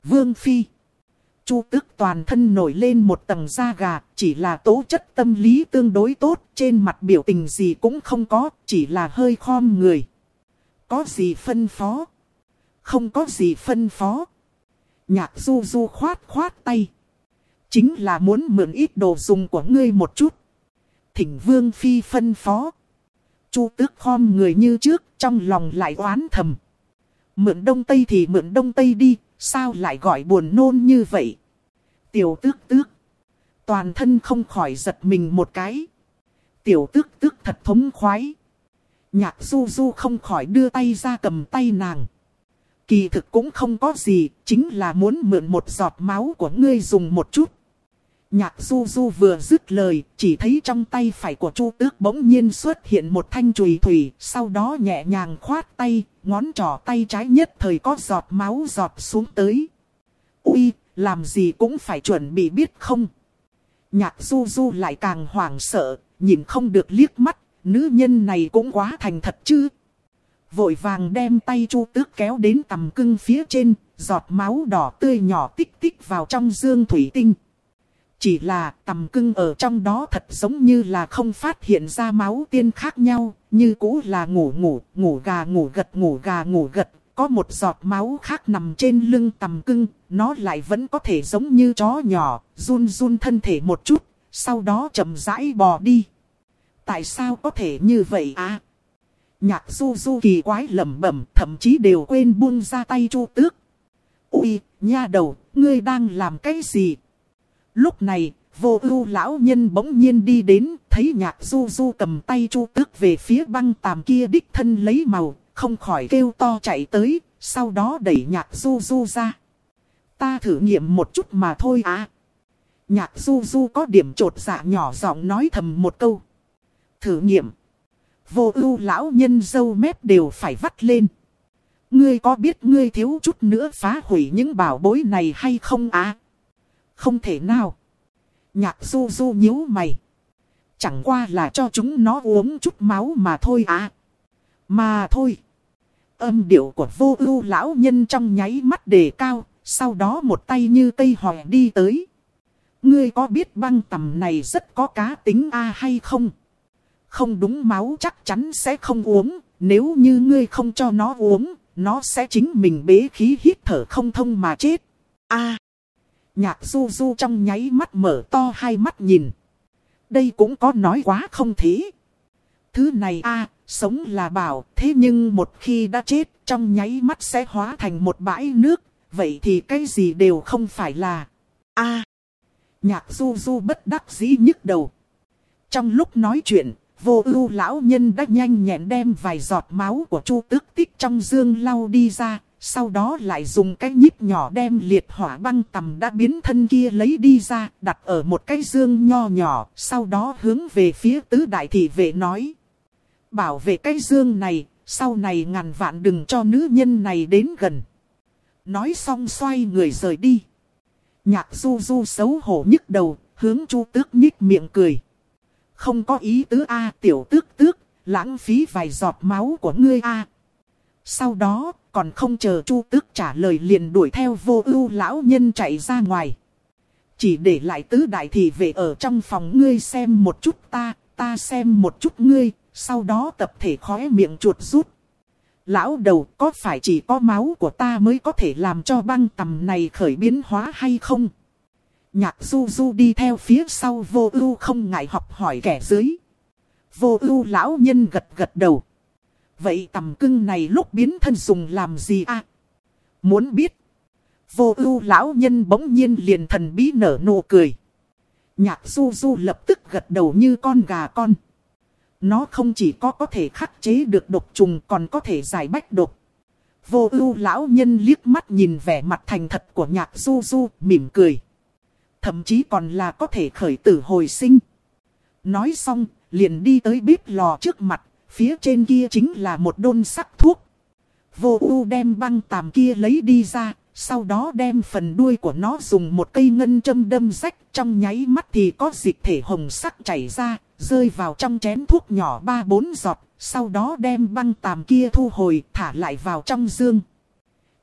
Vương Phi. Chu tước toàn thân nổi lên một tầng da gà, chỉ là tố chất tâm lý tương đối tốt, trên mặt biểu tình gì cũng không có, chỉ là hơi khom người. Có gì phân phó? Không có gì phân phó. Nhạc du du khoát khoát tay. Chính là muốn mượn ít đồ dùng của ngươi một chút. Thỉnh vương phi phân phó. Chu tước khom người như trước, trong lòng lại oán thầm. Mượn đông tây thì mượn đông tây đi, sao lại gọi buồn nôn như vậy? Tiểu tước tước. Toàn thân không khỏi giật mình một cái. Tiểu tước tước thật thống khoái. Nhạc du du không khỏi đưa tay ra cầm tay nàng. Kỳ thực cũng không có gì, chính là muốn mượn một giọt máu của ngươi dùng một chút. Nhạc du du vừa dứt lời, chỉ thấy trong tay phải của Chu Tước bỗng nhiên xuất hiện một thanh chùy thủy, sau đó nhẹ nhàng khoát tay, ngón trỏ tay trái nhất thời có giọt máu giọt xuống tới. Ui, làm gì cũng phải chuẩn bị biết không? Nhạc du du lại càng hoảng sợ, nhìn không được liếc mắt, nữ nhân này cũng quá thành thật chứ. Vội vàng đem tay Chu Tước kéo đến tầm cưng phía trên, giọt máu đỏ tươi nhỏ tích tích vào trong dương thủy tinh. Chỉ là tầm cưng ở trong đó thật giống như là không phát hiện ra máu tiên khác nhau, như cũ là ngủ ngủ, ngủ gà ngủ gật ngủ gà ngủ gật. Có một giọt máu khác nằm trên lưng tầm cưng, nó lại vẫn có thể giống như chó nhỏ, run run thân thể một chút, sau đó chậm rãi bò đi. Tại sao có thể như vậy à? Nhạc du du kỳ quái lẩm bẩm, thậm chí đều quên buông ra tay chu tước. Ui, nha đầu, ngươi đang làm cái gì? Lúc này, vô ưu lão nhân bỗng nhiên đi đến, thấy nhạc du du cầm tay chu tước về phía băng tàm kia đích thân lấy màu, không khỏi kêu to chạy tới, sau đó đẩy nhạc du du ra. Ta thử nghiệm một chút mà thôi à. Nhạc du du có điểm trột dạ nhỏ giọng nói thầm một câu. Thử nghiệm. Vô ưu lão nhân dâu mép đều phải vắt lên. Ngươi có biết ngươi thiếu chút nữa phá hủy những bảo bối này hay không à? Không thể nào. Nhạc du du nhíu mày. Chẳng qua là cho chúng nó uống chút máu mà thôi à. Mà thôi. Âm điệu của vô ưu lão nhân trong nháy mắt đề cao. Sau đó một tay như cây hòe đi tới. Ngươi có biết băng tầm này rất có cá tính a hay không? Không đúng máu chắc chắn sẽ không uống. Nếu như ngươi không cho nó uống, nó sẽ chính mình bế khí hít thở không thông mà chết. a Nhạc du du trong nháy mắt mở to hai mắt nhìn. Đây cũng có nói quá không thế. Thứ này a sống là bảo, thế nhưng một khi đã chết, trong nháy mắt sẽ hóa thành một bãi nước. Vậy thì cái gì đều không phải là a Nhạc du du bất đắc dĩ nhức đầu. Trong lúc nói chuyện, vô ưu lão nhân đã nhanh nhẹn đem vài giọt máu của chu tước tích trong dương lau đi ra, sau đó lại dùng cái nhíp nhỏ đem liệt hỏa băng tầm đã biến thân kia lấy đi ra, đặt ở một cái dương nho nhỏ, sau đó hướng về phía tứ đại thị vệ nói. Bảo vệ cái dương này, sau này ngàn vạn đừng cho nữ nhân này đến gần. Nói xong xoay người rời đi. Nhạc du du xấu hổ nhức đầu, hướng chu tước nhích miệng cười. Không có ý tứ A tiểu tước tước, lãng phí vài giọt máu của ngươi A. Sau đó, còn không chờ Chu Tước trả lời liền đuổi theo vô ưu lão nhân chạy ra ngoài. Chỉ để lại tứ đại thị vệ ở trong phòng ngươi xem một chút ta, ta xem một chút ngươi, sau đó tập thể khóe miệng chuột rút. Lão đầu có phải chỉ có máu của ta mới có thể làm cho băng tầm này khởi biến hóa hay không? Nhạc du du đi theo phía sau vô ưu không ngại học hỏi kẻ dưới. Vô ưu lão nhân gật gật đầu. Vậy tầm cưng này lúc biến thân dùng làm gì à? Muốn biết. Vô ưu lão nhân bỗng nhiên liền thần bí nở nụ cười. Nhạc du du lập tức gật đầu như con gà con. Nó không chỉ có có thể khắc chế được độc trùng còn có thể giải bách độc. Vô ưu lão nhân liếc mắt nhìn vẻ mặt thành thật của nhạc du du, mỉm cười. Thậm chí còn là có thể khởi tử hồi sinh. Nói xong, liền đi tới bếp lò trước mặt, phía trên kia chính là một đôn sắc thuốc. Vô ưu đem băng tàm kia lấy đi ra, sau đó đem phần đuôi của nó dùng một cây ngân châm đâm rách, trong nháy mắt thì có dịch thể hồng sắc chảy ra, rơi vào trong chén thuốc nhỏ ba bốn giọt, sau đó đem băng tàm kia thu hồi, thả lại vào trong dương.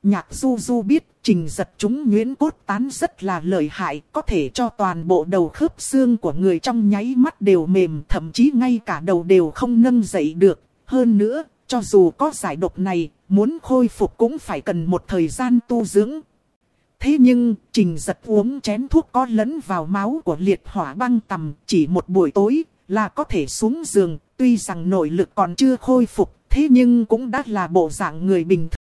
Nhạc du du biết trình giật chúng nguyễn cốt tán rất là lợi hại, có thể cho toàn bộ đầu khớp xương của người trong nháy mắt đều mềm, thậm chí ngay cả đầu đều không nâng dậy được. Hơn nữa, cho dù có giải độc này, muốn khôi phục cũng phải cần một thời gian tu dưỡng. Thế nhưng, trình giật uống chén thuốc có lẫn vào máu của liệt hỏa băng tầm chỉ một buổi tối là có thể xuống giường, tuy rằng nội lực còn chưa khôi phục, thế nhưng cũng đã là bộ dạng người bình thường.